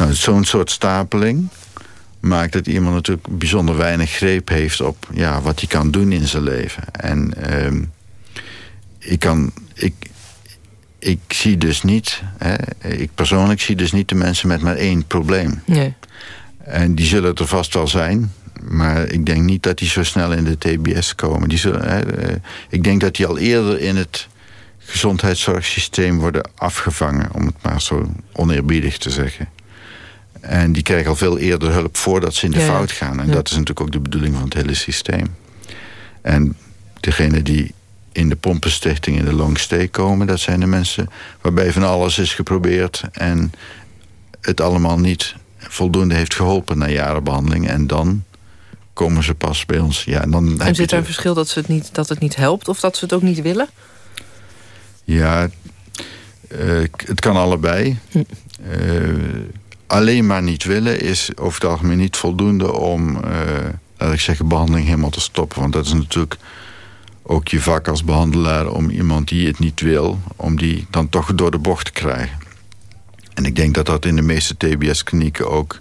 Nou, zo'n soort stapeling maakt dat iemand natuurlijk bijzonder weinig greep heeft... op ja, wat hij kan doen in zijn leven. En uh, ik kan... Ik, ik zie dus niet, hè, ik persoonlijk zie dus niet de mensen met maar één probleem. Nee. En die zullen er vast wel zijn, maar ik denk niet dat die zo snel in de TBS komen. Die zullen, hè, eh, ik denk dat die al eerder in het gezondheidszorgsysteem worden afgevangen, om het maar zo oneerbiedig te zeggen. En die krijgen al veel eerder hulp voordat ze in de ja, fout gaan. En ja. dat is natuurlijk ook de bedoeling van het hele systeem. En degene die in de pompenstichting in de longsteek komen... dat zijn de mensen waarbij van alles is geprobeerd... en het allemaal niet voldoende heeft geholpen na jarenbehandeling. En dan komen ze pas bij ons. Ja, en dan en zit er een verschil dat, ze het niet, dat het niet helpt of dat ze het ook niet willen? Ja, uh, het kan allebei. Hm. Uh, alleen maar niet willen is over het algemeen niet voldoende... om, uh, laat ik zeggen, behandeling helemaal te stoppen. Want dat is natuurlijk ook je vak als behandelaar om iemand die het niet wil... om die dan toch door de bocht te krijgen. En ik denk dat dat in de meeste TBS-klinieken ook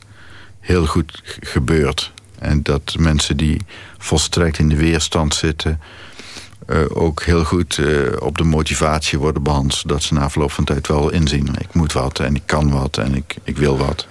heel goed gebeurt. En dat mensen die volstrekt in de weerstand zitten... Uh, ook heel goed uh, op de motivatie worden behandeld... zodat ze na verloop van tijd wel inzien... ik moet wat en ik kan wat en ik, ik wil wat.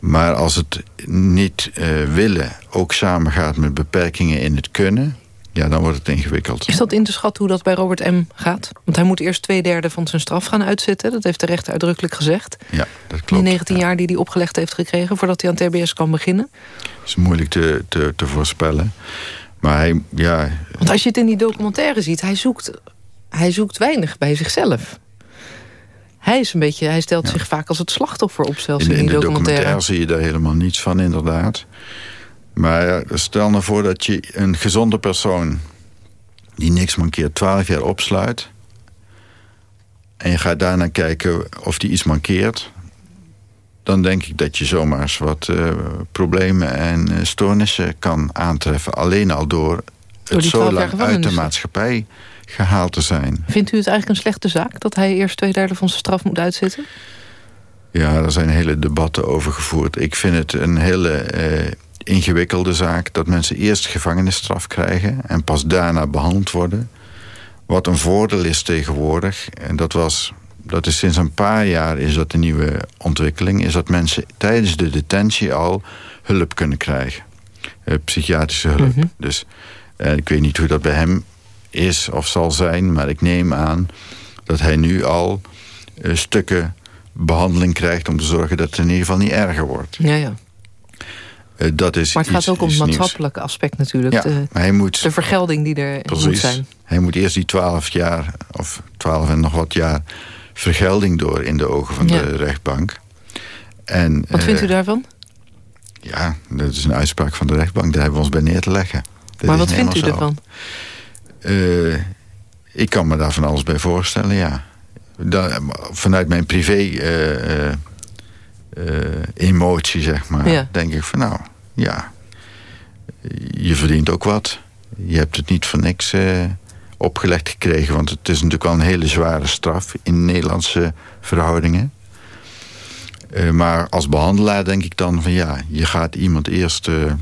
Maar als het niet uh, willen ook samengaat met beperkingen in het kunnen ja, dan wordt het ingewikkeld. Is dat in te schatten hoe dat bij Robert M. gaat? Want hij moet eerst twee derde van zijn straf gaan uitzitten. Dat heeft de rechter uitdrukkelijk gezegd. Ja, dat klopt. Die 19 jaar die hij opgelegd heeft gekregen... voordat hij aan TBS kan beginnen. Dat is moeilijk te, te, te voorspellen. Maar hij, ja... Want als je het in die documentaire ziet... hij zoekt, hij zoekt weinig bij zichzelf. Hij, is een beetje, hij stelt ja. zich vaak als het slachtoffer op zelfs in, in, in die de documentaire. documentaire zie je daar helemaal niets van, inderdaad. Maar stel nou voor dat je een gezonde persoon... die niks mankeert, 12 jaar opsluit... en je gaat daarna kijken of die iets mankeert... dan denk ik dat je zomaar eens wat uh, problemen en uh, stoornissen kan aantreffen. Alleen al door, door het zo lang uit de maatschappij gehaald te zijn. Vindt u het eigenlijk een slechte zaak... dat hij eerst twee derde van zijn straf moet uitzitten? Ja, er zijn hele debatten over gevoerd. Ik vind het een hele... Uh, ingewikkelde zaak... dat mensen eerst gevangenisstraf krijgen... en pas daarna behandeld worden. Wat een voordeel is tegenwoordig... en dat, was, dat is sinds een paar jaar is dat een nieuwe ontwikkeling... is dat mensen tijdens de detentie al hulp kunnen krijgen. Uh, psychiatrische hulp. Mm -hmm. Dus uh, ik weet niet hoe dat bij hem is of zal zijn... maar ik neem aan dat hij nu al uh, stukken behandeling krijgt... om te zorgen dat het in ieder geval niet erger wordt. Ja, ja. Dat is maar het iets, gaat ook om het maatschappelijke aspect natuurlijk. Ja, de, maar hij moet, de vergelding die er precies, moet zijn. Hij moet eerst die twaalf jaar, of twaalf en nog wat jaar... vergelding door in de ogen van Ja. de rechtbank. En, Wat eh, vindt u daarvan? Ja, dat is een uitspraak van de rechtbank. Daar hebben we ons bij neer te leggen. Dat maar wat vindt u ervan? Eh, ik kan me daar van alles bij voorstellen, ja. Da- vanuit mijn privé eh, eh, eh, emotie, zeg maar, Ja. denk ik van nou, ja, je verdient ook wat. Je hebt het niet voor niks eh, opgelegd gekregen, want het is natuurlijk wel een hele zware straf in Nederlandse verhoudingen. Eh, maar als behandelaar denk ik dan van ja, je gaat iemand eerst eh,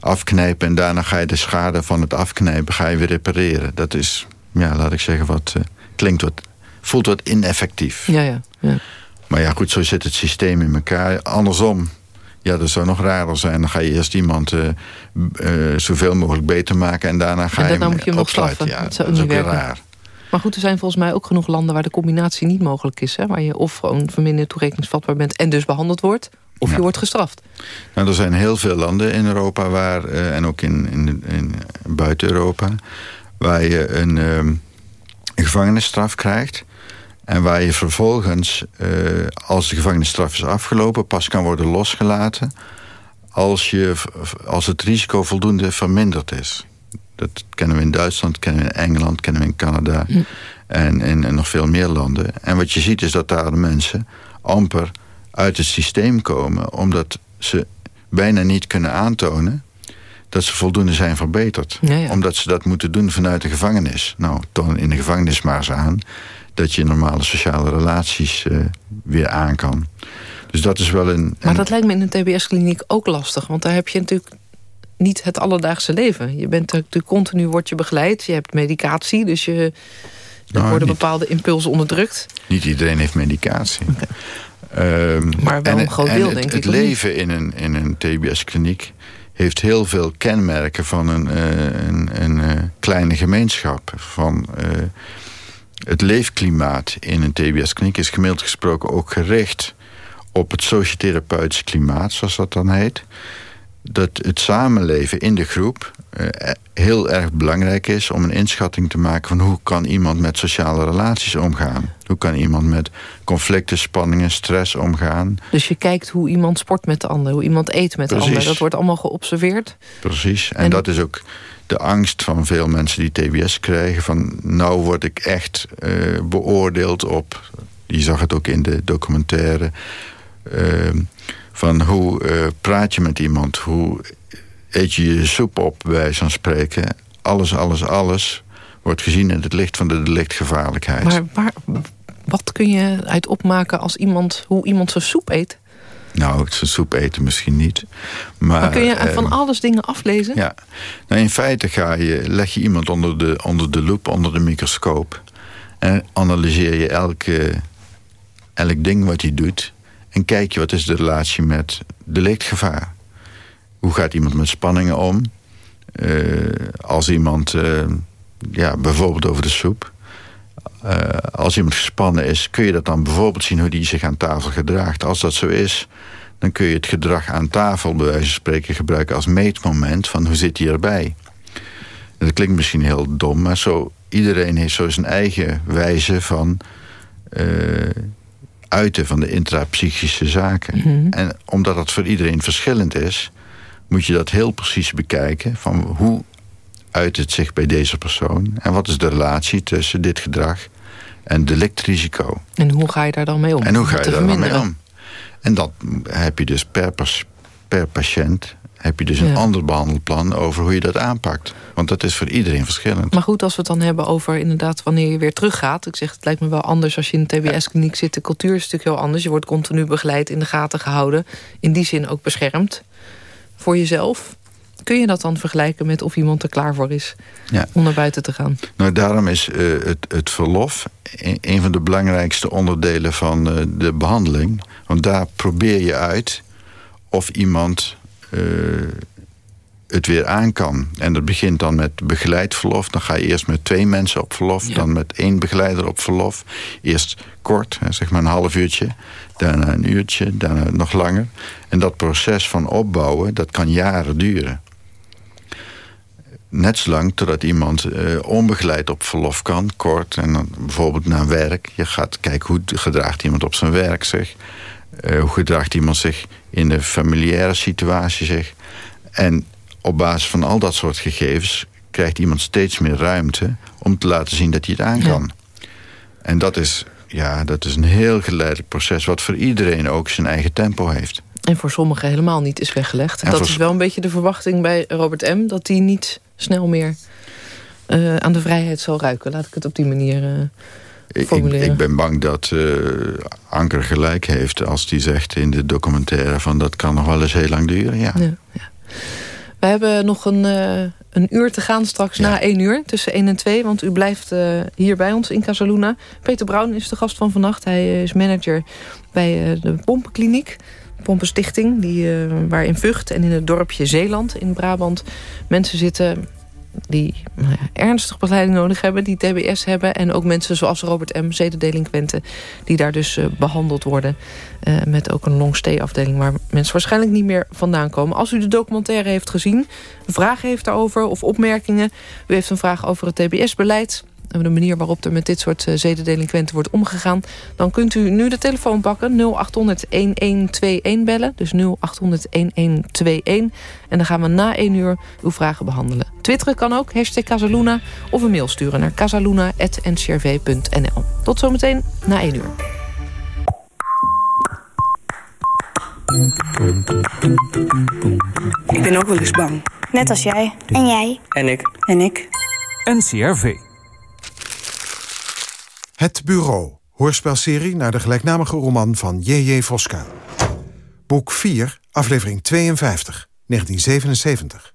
afknijpen en daarna ga je de schade van het afknijpen ga je weer repareren. Dat is, ja, laat ik zeggen, wat eh, klinkt wat, voelt wat ineffectief. Ja, ja. ja. Maar ja, goed, zo zit het systeem in elkaar. Andersom, ja, dat zou nog raar zijn. Dan ga je eerst iemand b- eh, zoveel mogelijk beter maken... en daarna ga En je hem moet je hem nog opsluiten. Ja, Dat zou dat is ook weer raar. Maar goed, er zijn volgens mij ook genoeg landen... waar de combinatie niet mogelijk is. Hè? Waar je of gewoon verminderd toerekeningsvatbaar bent... en dus behandeld wordt, of je wordt gestraft. Nou, er zijn heel veel landen in Europa waar, eh, en ook in, in, in buiten Europa, waar je een, ehm, een gevangenisstraf krijgt. En waar je vervolgens, uh, als de gevangenisstraf is afgelopen... pas kan worden losgelaten als, je, als het risico voldoende verminderd is. Dat kennen we in Duitsland, kennen we in Engeland, kennen we in Canada... Hm. En, in nog veel meer landen. En wat je ziet is dat daar de mensen amper uit het systeem komen... omdat ze bijna niet kunnen aantonen dat ze voldoende zijn verbeterd. Omdat ze dat moeten doen vanuit de gevangenis. Nou, toon in de gevangenis maar eens aan... dat je normale sociale relaties uh, weer aan kan. Dus dat is wel een... Maar dat lijkt me in een TBS-kliniek ook lastig. Want daar heb je natuurlijk niet het alledaagse leven. Je bent natuurlijk continu wordt je begeleid. Je hebt medicatie, dus je, er nou, worden bepaalde impulsen onderdrukt. Niet iedereen heeft medicatie. Ehm, maar wel een groot deel, het, denk ik. Het leven in een, in een TBS-kliniek heeft heel veel kenmerken van een, uh, een, een uh, kleine gemeenschap. Van, uh, het leefklimaat in een TBS-kliniek is gemiddeld gesproken ook gericht op het sociotherapeutisch klimaat, zoals dat dan heet. Dat het samenleven in de groep uh, heel erg belangrijk is om een inschatting te maken van hoe kan iemand met sociale relaties omgaan. Hoe kan iemand met conflicten, spanningen, stress omgaan. Dus je kijkt hoe iemand sport met de ander, hoe iemand eet met de ander. Dat wordt allemaal geobserveerd. Precies, en, dat is ook de angst van veel mensen die TBS krijgen. Van nou word ik echt uh, beoordeeld op, je zag het ook in de documentaire... Uh, van hoe uh, praat je met iemand, hoe eet je je soep op, bij van spreken. Alles, alles, alles wordt gezien in het licht van de delictgevaarlijkheid. Maar waar, wat kun je uit opmaken als iemand, hoe iemand zijn soep eet? Nou, zijn soep eten misschien niet. Maar, maar kun je van ehm, alles dingen aflezen? Ja. Nou, in feite ga je, leg je iemand onder de, onder de loep, onder de microscoop. En analyseer je elke, elk ding wat hij doet. En kijk je wat is de relatie met delictgevaar. Hoe gaat iemand met spanningen om? Uh, als iemand, uh, ja, bijvoorbeeld over de soep. Uh, als iemand gespannen is, kun je dat dan bijvoorbeeld zien hoe die zich aan tafel gedraagt. Als dat zo is, dan kun je het gedrag aan tafel, bij wijze van spreken, gebruiken als meetmoment van hoe zit hij erbij. dat klinkt misschien heel dom, maar zo, iedereen heeft zo zijn eigen wijze van uiten van de intrapsychische zaken. Mhm. En omdat dat voor iedereen verschillend is, moet je dat heel precies bekijken. Van hoe uit het zich bij deze persoon? En wat is de relatie tussen dit gedrag en delictrisico? En hoe ga je daar dan mee om? En hoe ga je daar dan mee om? En dat heb je dus per, per patiënt heb je dus een ander behandelplan over hoe je dat aanpakt. Want dat is voor iedereen verschillend. Maar goed, als we het dan hebben over inderdaad wanneer je weer teruggaat. Ik zeg, het lijkt me wel anders als je in een TBS-kliniek zit. De cultuur is natuurlijk heel anders. Je wordt continu begeleid, in de gaten gehouden. In die zin ook beschermd voor jezelf. Kun je dat dan vergelijken met of iemand er klaar voor is ja. om naar buiten te gaan? Nou, daarom is uh, het, het verlof een van de belangrijkste onderdelen van uh, de behandeling. Want daar probeer je uit of iemand het weer aan kan. En dat begint dan met begeleid verlof. Dan ga je eerst met twee mensen op verlof. Dan met één begeleider op verlof. Eerst kort, zeg maar een half uurtje. Daarna een uurtje, daarna nog langer. En dat proces van opbouwen, dat kan jaren duren. Net zolang totdat iemand uh, onbegeleid op verlof kan, kort. En dan bijvoorbeeld naar werk. Je gaat kijken hoe gedraagt iemand op zijn werk zich. Uh, hoe gedraagt iemand zich in de familiaire situatie zich. En op basis van al dat soort gegevens krijgt iemand steeds meer ruimte om te laten zien dat hij het aan kan. En dat is, ja, dat is een heel geleidelijk proces, wat voor iedereen ook zijn eigen tempo heeft. En voor sommigen helemaal niet is weggelegd. En dat is wel een beetje de verwachting bij Robert M. dat hij niet snel meer uh, aan de vrijheid zal ruiken. Laat ik het op die manier uh, ik, ik, ben bang dat uh, Anker gelijk heeft als hij zegt in de documentaire... van dat kan nog wel eens heel lang duren, ja. ja, ja. We hebben nog een, uh, een uur te gaan straks na één uur. Tussen 1 en 2. Want u blijft uh, hier bij ons in Casaluna. Peter Brown is de gast van vannacht. Hij is manager bij de Pompenkliniek. Pompenstichting. Die, waar in Vught en in het dorpje Zeeland in Brabant mensen zitten die nou ernstig begeleiding nodig hebben, die TBS hebben... en ook mensen zoals Robert M., zedendelinquenten... die daar dus uh, behandeld worden uh, met ook een long-stay-afdeling... waar mensen waarschijnlijk niet meer vandaan komen. Als u de documentaire heeft gezien, vragen heeft daarover of opmerkingen... u heeft een vraag over het TBS-beleid... en de manier waarop er met dit soort uh, zedendelinquenten wordt omgegaan... dan kunt u nu de telefoon pakken, 0800-1121 bellen. Dus 0800-1121. En dan gaan we na 1 uur uw vragen behandelen. Twitteren kan ook, hashtag Casaluna, of een mail sturen naar casaluna.ncrv.nl. Tot zometeen na 1 uur. Ik ben ook wel eens bang. Net als jij. En jij. En ik. En ik. NCRV. Het Bureau. Hoorspelserie naar de gelijknamige roman van J.J. Voska. Boek 4, aflevering 52, 1977.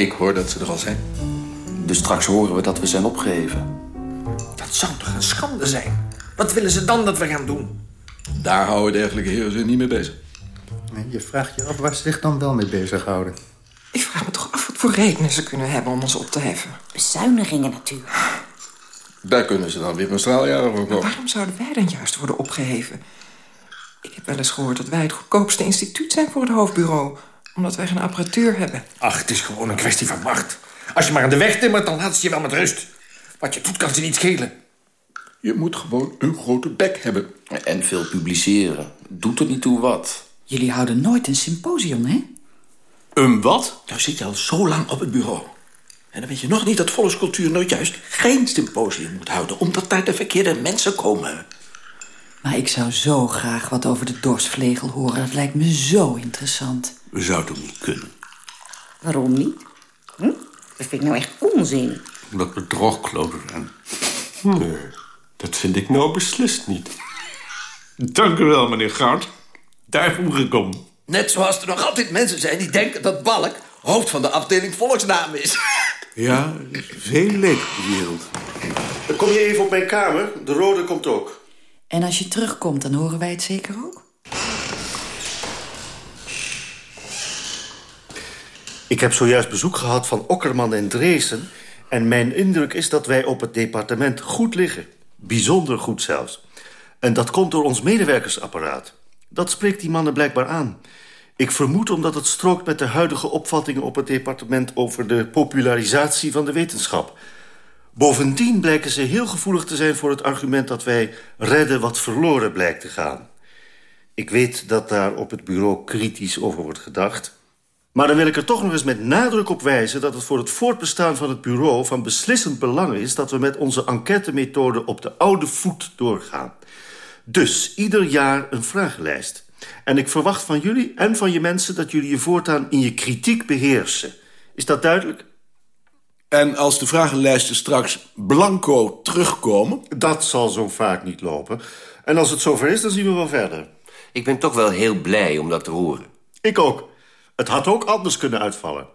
Ik hoor dat ze er al zijn. Dus straks horen we dat we zijn opgeheven. Dat zou toch een schande zijn? Wat willen ze dan dat we gaan doen? Daar houden dergelijke heren zich niet mee bezig. Je vraagt je af waar ze zich dan wel mee bezighouden. Ik vraag me toch af wat voor redenen ze kunnen hebben om ons op te heffen. Bezuinigingen natuurlijk. Daar kunnen ze dan weer een straaljager voor komen. waarom zouden wij dan juist worden opgeheven? Ik heb wel eens gehoord dat wij het goedkoopste instituut zijn voor het hoofdbureau omdat wij geen apparatuur hebben. Ach, het is gewoon een kwestie van macht. Als je maar aan de weg timmert, dan laat ze je wel met rust. Wat je doet, kan ze niet schelen. Je moet gewoon een grote bek hebben. En veel publiceren. Doet er niet toe wat. Jullie houden nooit een symposium, hè? Een wat? Nou zit je al zo lang op het bureau. En dan weet je nog niet dat volkscultuur nou juist geen symposium moet houden... omdat daar de verkeerde mensen komen. Maar ik zou zo graag wat over de dorsvlegel horen. Dat lijkt me zo interessant. We zouden het niet kunnen. Waarom niet? Hm? Dat vind ik nou echt onzin. Omdat we droogkloten zijn. Nee, dat vind ik nou beslist niet. Dank u wel, meneer Goud. Daar vroeg ik om. Net zoals er nog altijd mensen zijn die denken dat Balk... hoofd van de afdeling volksnaam is. Ja, veel leuk op de wereld. Dan kom je even op mijn kamer. De rode komt ook. En als je terugkomt, dan horen wij het zeker ook? Ik heb zojuist bezoek gehad van Okkerman en Dreesen... en mijn indruk is dat wij op het departement goed liggen. Bijzonder goed zelfs. En dat komt door ons medewerkersapparaat. Dat spreekt die mannen blijkbaar aan. Ik vermoed omdat het strookt met de huidige opvattingen op het departement... over de popularisatie van de wetenschap. Bovendien blijken ze heel gevoelig te zijn voor het argument... dat wij redden wat verloren blijkt te gaan. Ik weet dat daar op het bureau kritisch over wordt gedacht... Maar dan wil ik er toch nog eens met nadruk op wijzen... dat het voor het voortbestaan van het bureau van beslissend belang is... dat we met onze enquêtemethode op de oude voet doorgaan. Dus ieder jaar een vragenlijst. En ik verwacht van jullie en van je mensen... dat jullie je voortaan in je kritiek beheersen. Is dat duidelijk? En als de vragenlijsten straks blanco terugkomen? Dat zal zo vaak niet lopen. En als het zover is, dan zien we wel verder. Ik ben toch wel heel blij om dat te horen. Ik ook. Het had ook anders kunnen uitvallen.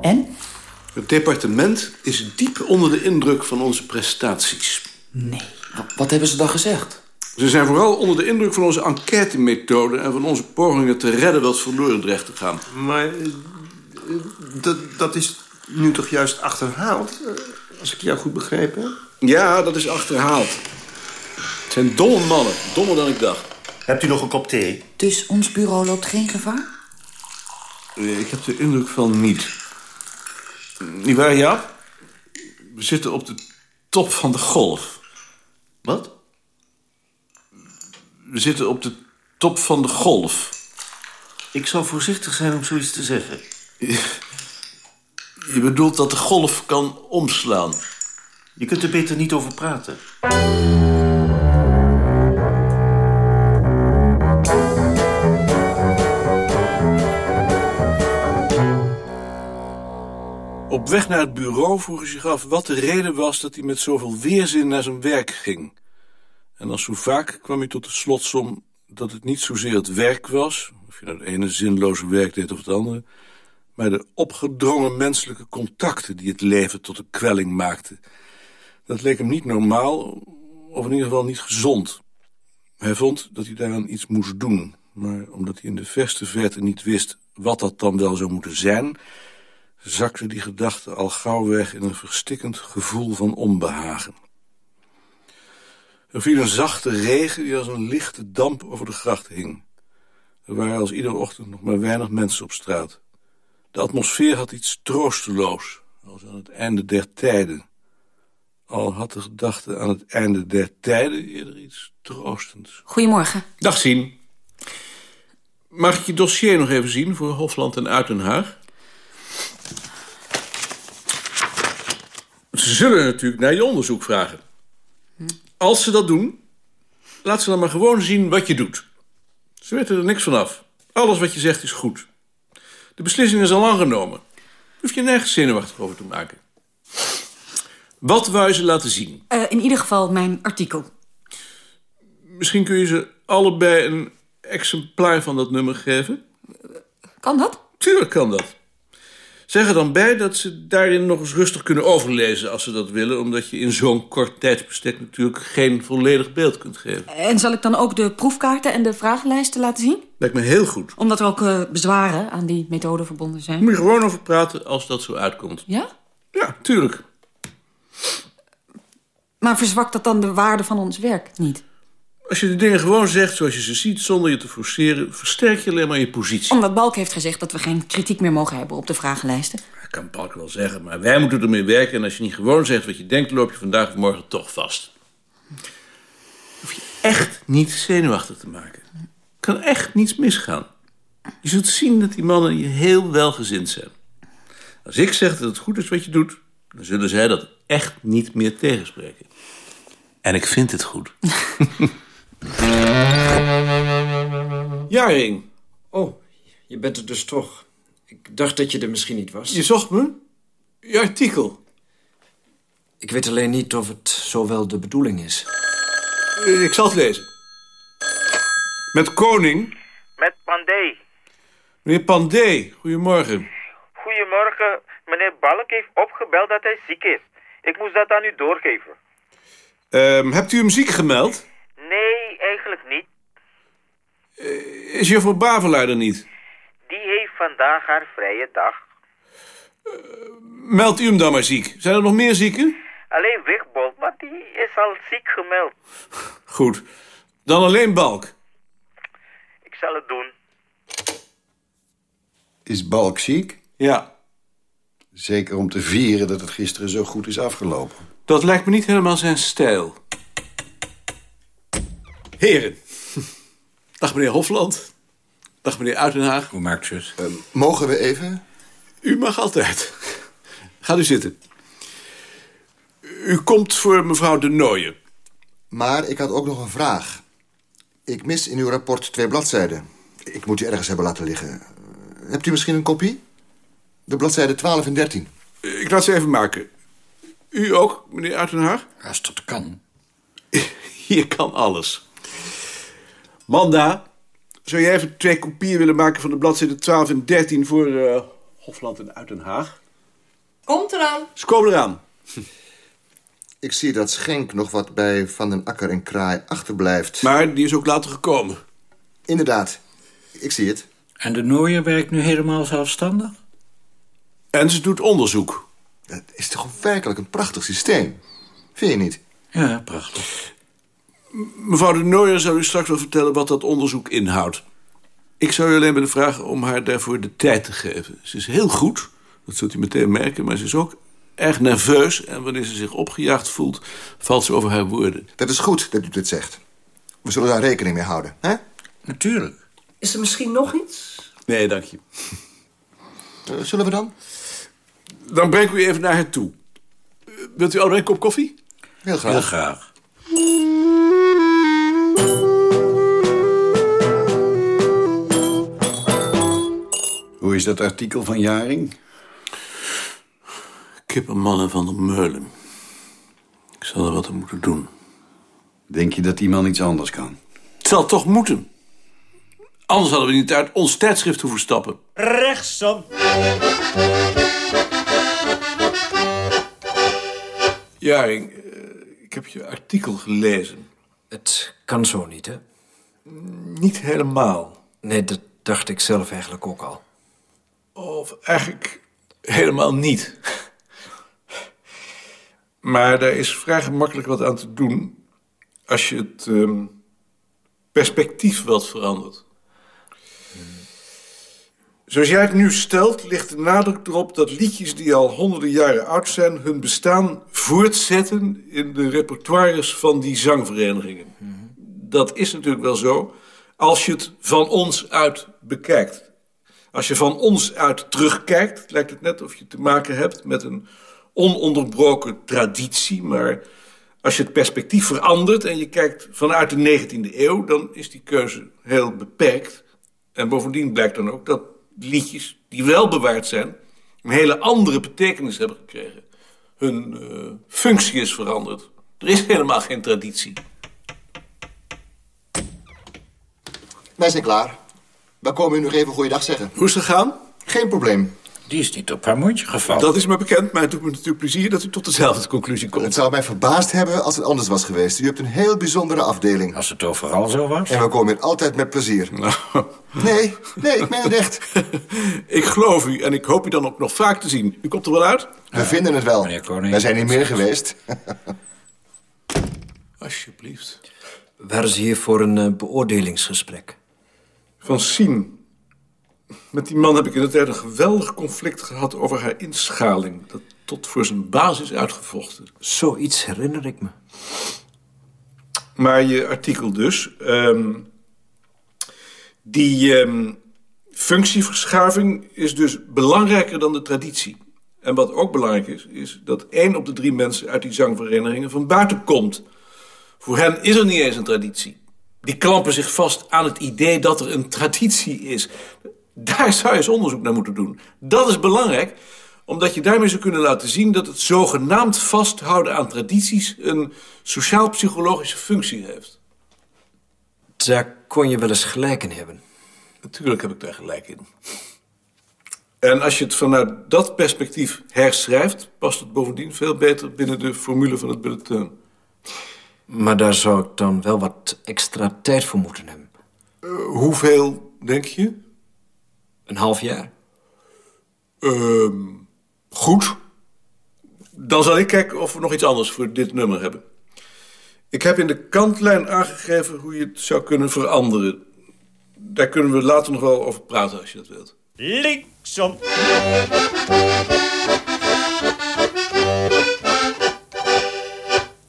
En? Het departement is diep onder de indruk van onze prestaties. Nee. Wat hebben ze dan gezegd? Ze zijn vooral onder de indruk van onze enquêtemethode... en van onze pogingen te redden wat verloren dreigt te gaan. Maar eh, dat, dat is nu toch juist achterhaald, als ik jou goed begrepen heb? Ja, dat is achterhaald. Het zijn domme mannen, dommer dan ik dacht. Hebt u nog een kop thee? Dus ons bureau loopt geen gevaar? Ik heb de indruk van niet. Niet waar, Jaap? We zitten op de top van de golf. Wat? We zitten op de top van de golf. Ik zou voorzichtig zijn om zoiets te zeggen. Je bedoelt dat de golf kan omslaan. Je kunt er beter niet over praten. Op weg naar het bureau vroeg hij zich af wat de reden was... dat hij met zoveel weerzin naar zijn werk ging. En als zo vaak kwam hij tot de slotsom dat het niet zozeer het werk was... of je nou het ene zinloze werk deed of het andere... Maar de opgedrongen menselijke contacten die het leven tot een kwelling maakten... dat leek hem niet normaal, of in ieder geval niet gezond. Hij vond dat hij daaraan iets moest doen. Maar omdat hij in de verste verte niet wist wat dat dan wel zou moeten zijn... zakte die gedachte al gauw weg in een verstikkend gevoel van onbehagen. Er viel een zachte regen die als een lichte damp over de gracht hing. Er waren als iedere ochtend nog maar weinig mensen op straat. De atmosfeer had iets troosteloos, als aan het einde der tijden. Al had de gedachte aan het einde der tijden eerder iets troostends. Goedemorgen. Dag, Sien. Mag ik je dossier nog even zien voor Hofland en Uitenhaag? Ze zullen natuurlijk naar je onderzoek vragen. Als ze dat doen, laat ze dan maar gewoon zien wat je doet. Ze weten er niks van af. Alles wat je zegt is goed. De beslissing is al lang genomen. Hoef je nergens zenuwachtig over te maken. Wat wou je ze laten zien? Uh, in ieder geval mijn artikel. Misschien kun je ze allebei een exemplaar van dat nummer geven? Kan dat? Tuurlijk kan dat. Zeg er dan bij dat ze daarin nog eens rustig kunnen overlezen als ze dat willen... omdat je in zo'n kort tijdsbestek natuurlijk geen volledig beeld kunt geven. En zal ik dan ook de proefkaarten en de vragenlijsten laten zien? Lijkt me heel goed. Omdat er ook uh, bezwaren aan die methode verbonden zijn. Moet je gewoon over praten als dat zo uitkomt. Ja? Ja, tuurlijk. Maar verzwakt dat dan de waarde van ons werk niet? Als je de dingen gewoon zegt zoals je ze ziet, zonder je te forceren... versterk je alleen maar je positie. Omdat Balk heeft gezegd dat we geen kritiek meer mogen hebben op de vragenlijsten. Dat kan Balk wel zeggen, maar wij moeten ermee werken... en als je niet gewoon zegt wat je denkt, loop je vandaag of morgen toch vast. Hoef je echt niet zenuwachtig te maken. Kan echt niets misgaan. Je zult zien dat die mannen je heel welgezind zijn. Als ik zeg dat het goed is wat je doet... dan zullen zij dat echt niet meer tegenspreken. En ik vind het goed. Jaring. Oh, je bent er dus toch. Ik dacht dat je er misschien niet was. Je zocht me? Je artikel. Ik weet alleen niet of het zo wel de bedoeling is. Ik zal het lezen. Met Koning. Met Pandey. Meneer Pandey, goedemorgen. Goedemorgen. Meneer Balk heeft opgebeld dat hij ziek is. Ik moest dat aan u doorgeven. Um, hebt u hem ziek gemeld? Nee, eigenlijk niet. Uh, is juffrouw Bavelaar er niet? Die heeft vandaag haar vrije dag. Uh, meldt u hem dan maar ziek. Zijn er nog meer zieken? Alleen Wigbold, maar die is al ziek gemeld. Goed. Dan alleen Balk. Ik zal het doen. Is Balk ziek? Ja. Zeker om te vieren dat het gisteren zo goed is afgelopen. Dat lijkt me niet helemaal zijn stijl. Heren. Dag meneer Hofland. Dag meneer Uitenhaag. Hoe maakt ze het? Uh, mogen we even? U mag altijd. Gaat u zitten. U komt voor mevrouw de Nooijen. Maar ik had ook nog een vraag. Ik mis in uw rapport twee bladzijden. Ik moet u ergens hebben laten liggen. Hebt u misschien een kopie? De bladzijden 12 en 13. Ik laat ze even maken. U ook, meneer Uitenhaag? Als dat kan. Hier kan alles. Manda, zou jij even twee kopieën willen maken van de bladzijden 12 en 13 voor uh, Hofland en Uitenhaag? Komt eraan. Ze komen eraan. Ik zie dat Schenk nog wat bij Van den Akker en Kraai achterblijft. Maar die is ook later gekomen. Inderdaad, ik zie het. En de Nooier werkt nu helemaal zelfstandig? En ze doet onderzoek. Het is toch werkelijk een prachtig systeem? Vind je niet? Ja, prachtig. Mevrouw de Nooijer zal u straks wel vertellen wat dat onderzoek inhoudt. Ik zou u alleen willen vragen om haar daarvoor de tijd te geven. Ze is heel goed, dat zult u meteen merken, maar ze is ook erg nerveus... en wanneer ze zich opgejaagd voelt, valt ze over haar woorden. Dat is goed dat u dit zegt. We zullen daar rekening mee houden, hè? Natuurlijk. Is er misschien nog iets? Nee, dank je. Uh, zullen we dan? Dan breng ik u even naar haar toe. Uh, wilt u al een kop koffie? Heel graag. Heel graag. Hoe is dat artikel van Jaring? Kippenmannen van de Meulen. Ik zal er wat aan moeten doen. Denk je dat die man iets anders kan? Het zal toch moeten. Anders hadden we niet uit ons tijdschrift hoeven stappen. Rechtsom. Jaring, eh, ik heb je artikel gelezen. Het kan zo niet, hè? Niet helemaal. Nee, dat dacht ik zelf eigenlijk ook al. Of eigenlijk helemaal niet. Maar daar is vrij gemakkelijk wat aan te doen... als je het ehm, perspectief wat verandert. Zoals jij het nu stelt, ligt de nadruk erop dat liedjes die al honderden jaren oud zijn... hun bestaan voortzetten in de repertoires van die zangverenigingen. Dat is natuurlijk wel zo, als je het van ons uit bekijkt. Als je van ons uit terugkijkt, lijkt het net of je te maken hebt met een ononderbroken traditie. Maar als je het perspectief verandert en je kijkt vanuit de 19e eeuw, dan is die keuze heel beperkt. En bovendien blijkt dan ook dat liedjes die wel bewaard zijn, een hele andere betekenis hebben gekregen. Hun eh, functie is veranderd. Er is helemaal geen traditie. Wij zijn klaar. We komen u nog even goeiedag zeggen. Hoe is het gegaan? Geen probleem. Die is niet op haar mondje gevallen. Dat is me bekend, maar het doet me natuurlijk plezier dat u tot dezelfde conclusie komt. Het zou mij verbaasd hebben als het anders was geweest. U hebt een heel bijzondere afdeling. Als het overal zo was. En we komen hier altijd met plezier. Nee, nee, ik meen het echt. ik geloof u en ik hoop u dan ook nog vaak te zien. U komt er wel uit? We vinden het wel. Koning. Wij zijn niet meer geweest. Alsjeblieft. Waren ze hier voor een eh, beoordelingsgesprek? Van Sien. Met die man heb ik in de tijd een geweldig conflict gehad over haar inschaling. Dat tot voor zijn basis uitgevochten. Zoiets herinner ik me. Maar je artikel dus. ehm, die ehm, functieverschuiving is dus belangrijker dan de traditie. En wat ook belangrijk is, is dat één op de drie mensen uit die zangverenigingen van buiten komt. Voor hen is er niet eens een traditie. Die klampen zich vast aan het idee dat er een traditie is. Daar zou je eens onderzoek naar moeten doen. Dat is belangrijk, omdat je daarmee zou kunnen laten zien... dat het zogenaamd vasthouden aan tradities... een sociaal-psychologische functie heeft. Daar kon je wel eens gelijk in hebben. Natuurlijk heb ik daar gelijk in. En als je het vanuit dat perspectief herschrijft... past het bovendien veel beter binnen de formule van het bulletin. Maar daar zou ik dan wel wat extra tijd voor moeten hebben. Eh, hoeveel, denk je? Een half jaar. Ehm, goed. Dan zal ik kijken of we nog iets anders voor dit nummer hebben. Ik heb in de kantlijn aangegeven hoe je het zou kunnen veranderen. Daar kunnen we later nog wel over praten als je dat wilt. Linksom.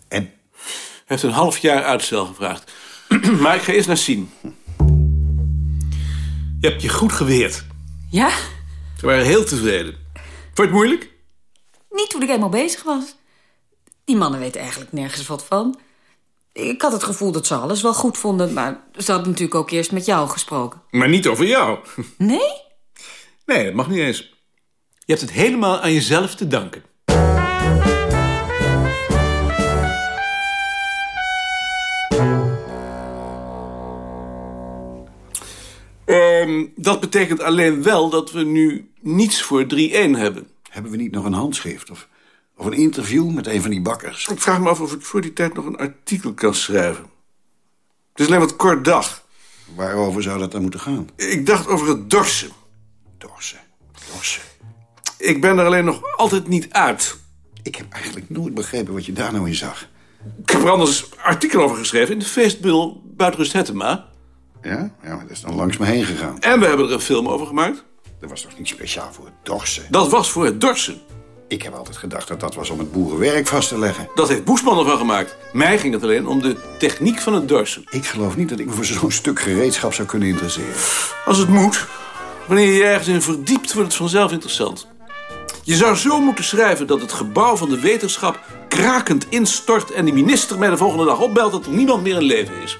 En? Hij heeft een half jaar uitstel gevraagd. maar ik ga eerst naar Sien. Je hebt je goed geweerd. Ja? Ze waren heel tevreden. Vond je het moeilijk? Niet toen ik eenmaal bezig was. Die mannen weten eigenlijk nergens wat van. Ik had het gevoel dat ze alles wel goed vonden... maar ze hadden natuurlijk ook eerst met jou gesproken. Maar niet over jou. Nee? Nee, dat mag niet eens. Je hebt het helemaal aan jezelf te danken. Ehm, dat betekent alleen wel dat we nu niets voor 3-1 hebben. Hebben we niet nog een handschrift of, of een interview met een van die bakkers? Ik vraag me af of ik voor die tijd nog een artikel kan schrijven. Het is alleen wat kort dag. Waarover zou dat dan moeten gaan? Ik dacht over het dorsen. Dorsen, dorsen. Ik ben er alleen nog altijd niet uit. Ik heb eigenlijk nooit begrepen wat je daar nou in zag. Ik heb er anders een artikel over geschreven in de feestbundel Buitenrust Hettema. Ja? Ja, maar dat is dan langs me heen gegaan. En we hebben er een film over gemaakt. Dat was toch niet speciaal voor het dorsen? Dat was voor het dorsen. Ik heb altijd gedacht dat dat was om het boerenwerk vast te leggen. Dat heeft Boesman ervan gemaakt. Mij ging het alleen om de techniek van het dorsen. Ik geloof niet dat ik me voor zo'n stuk gereedschap zou kunnen interesseren. Als het moet. Wanneer je je ergens in verdiept, wordt het vanzelf interessant. Je zou zo moeten schrijven dat het gebouw van de wetenschap krakend instort... en de minister mij de volgende dag opbelt dat er niemand meer in leven is.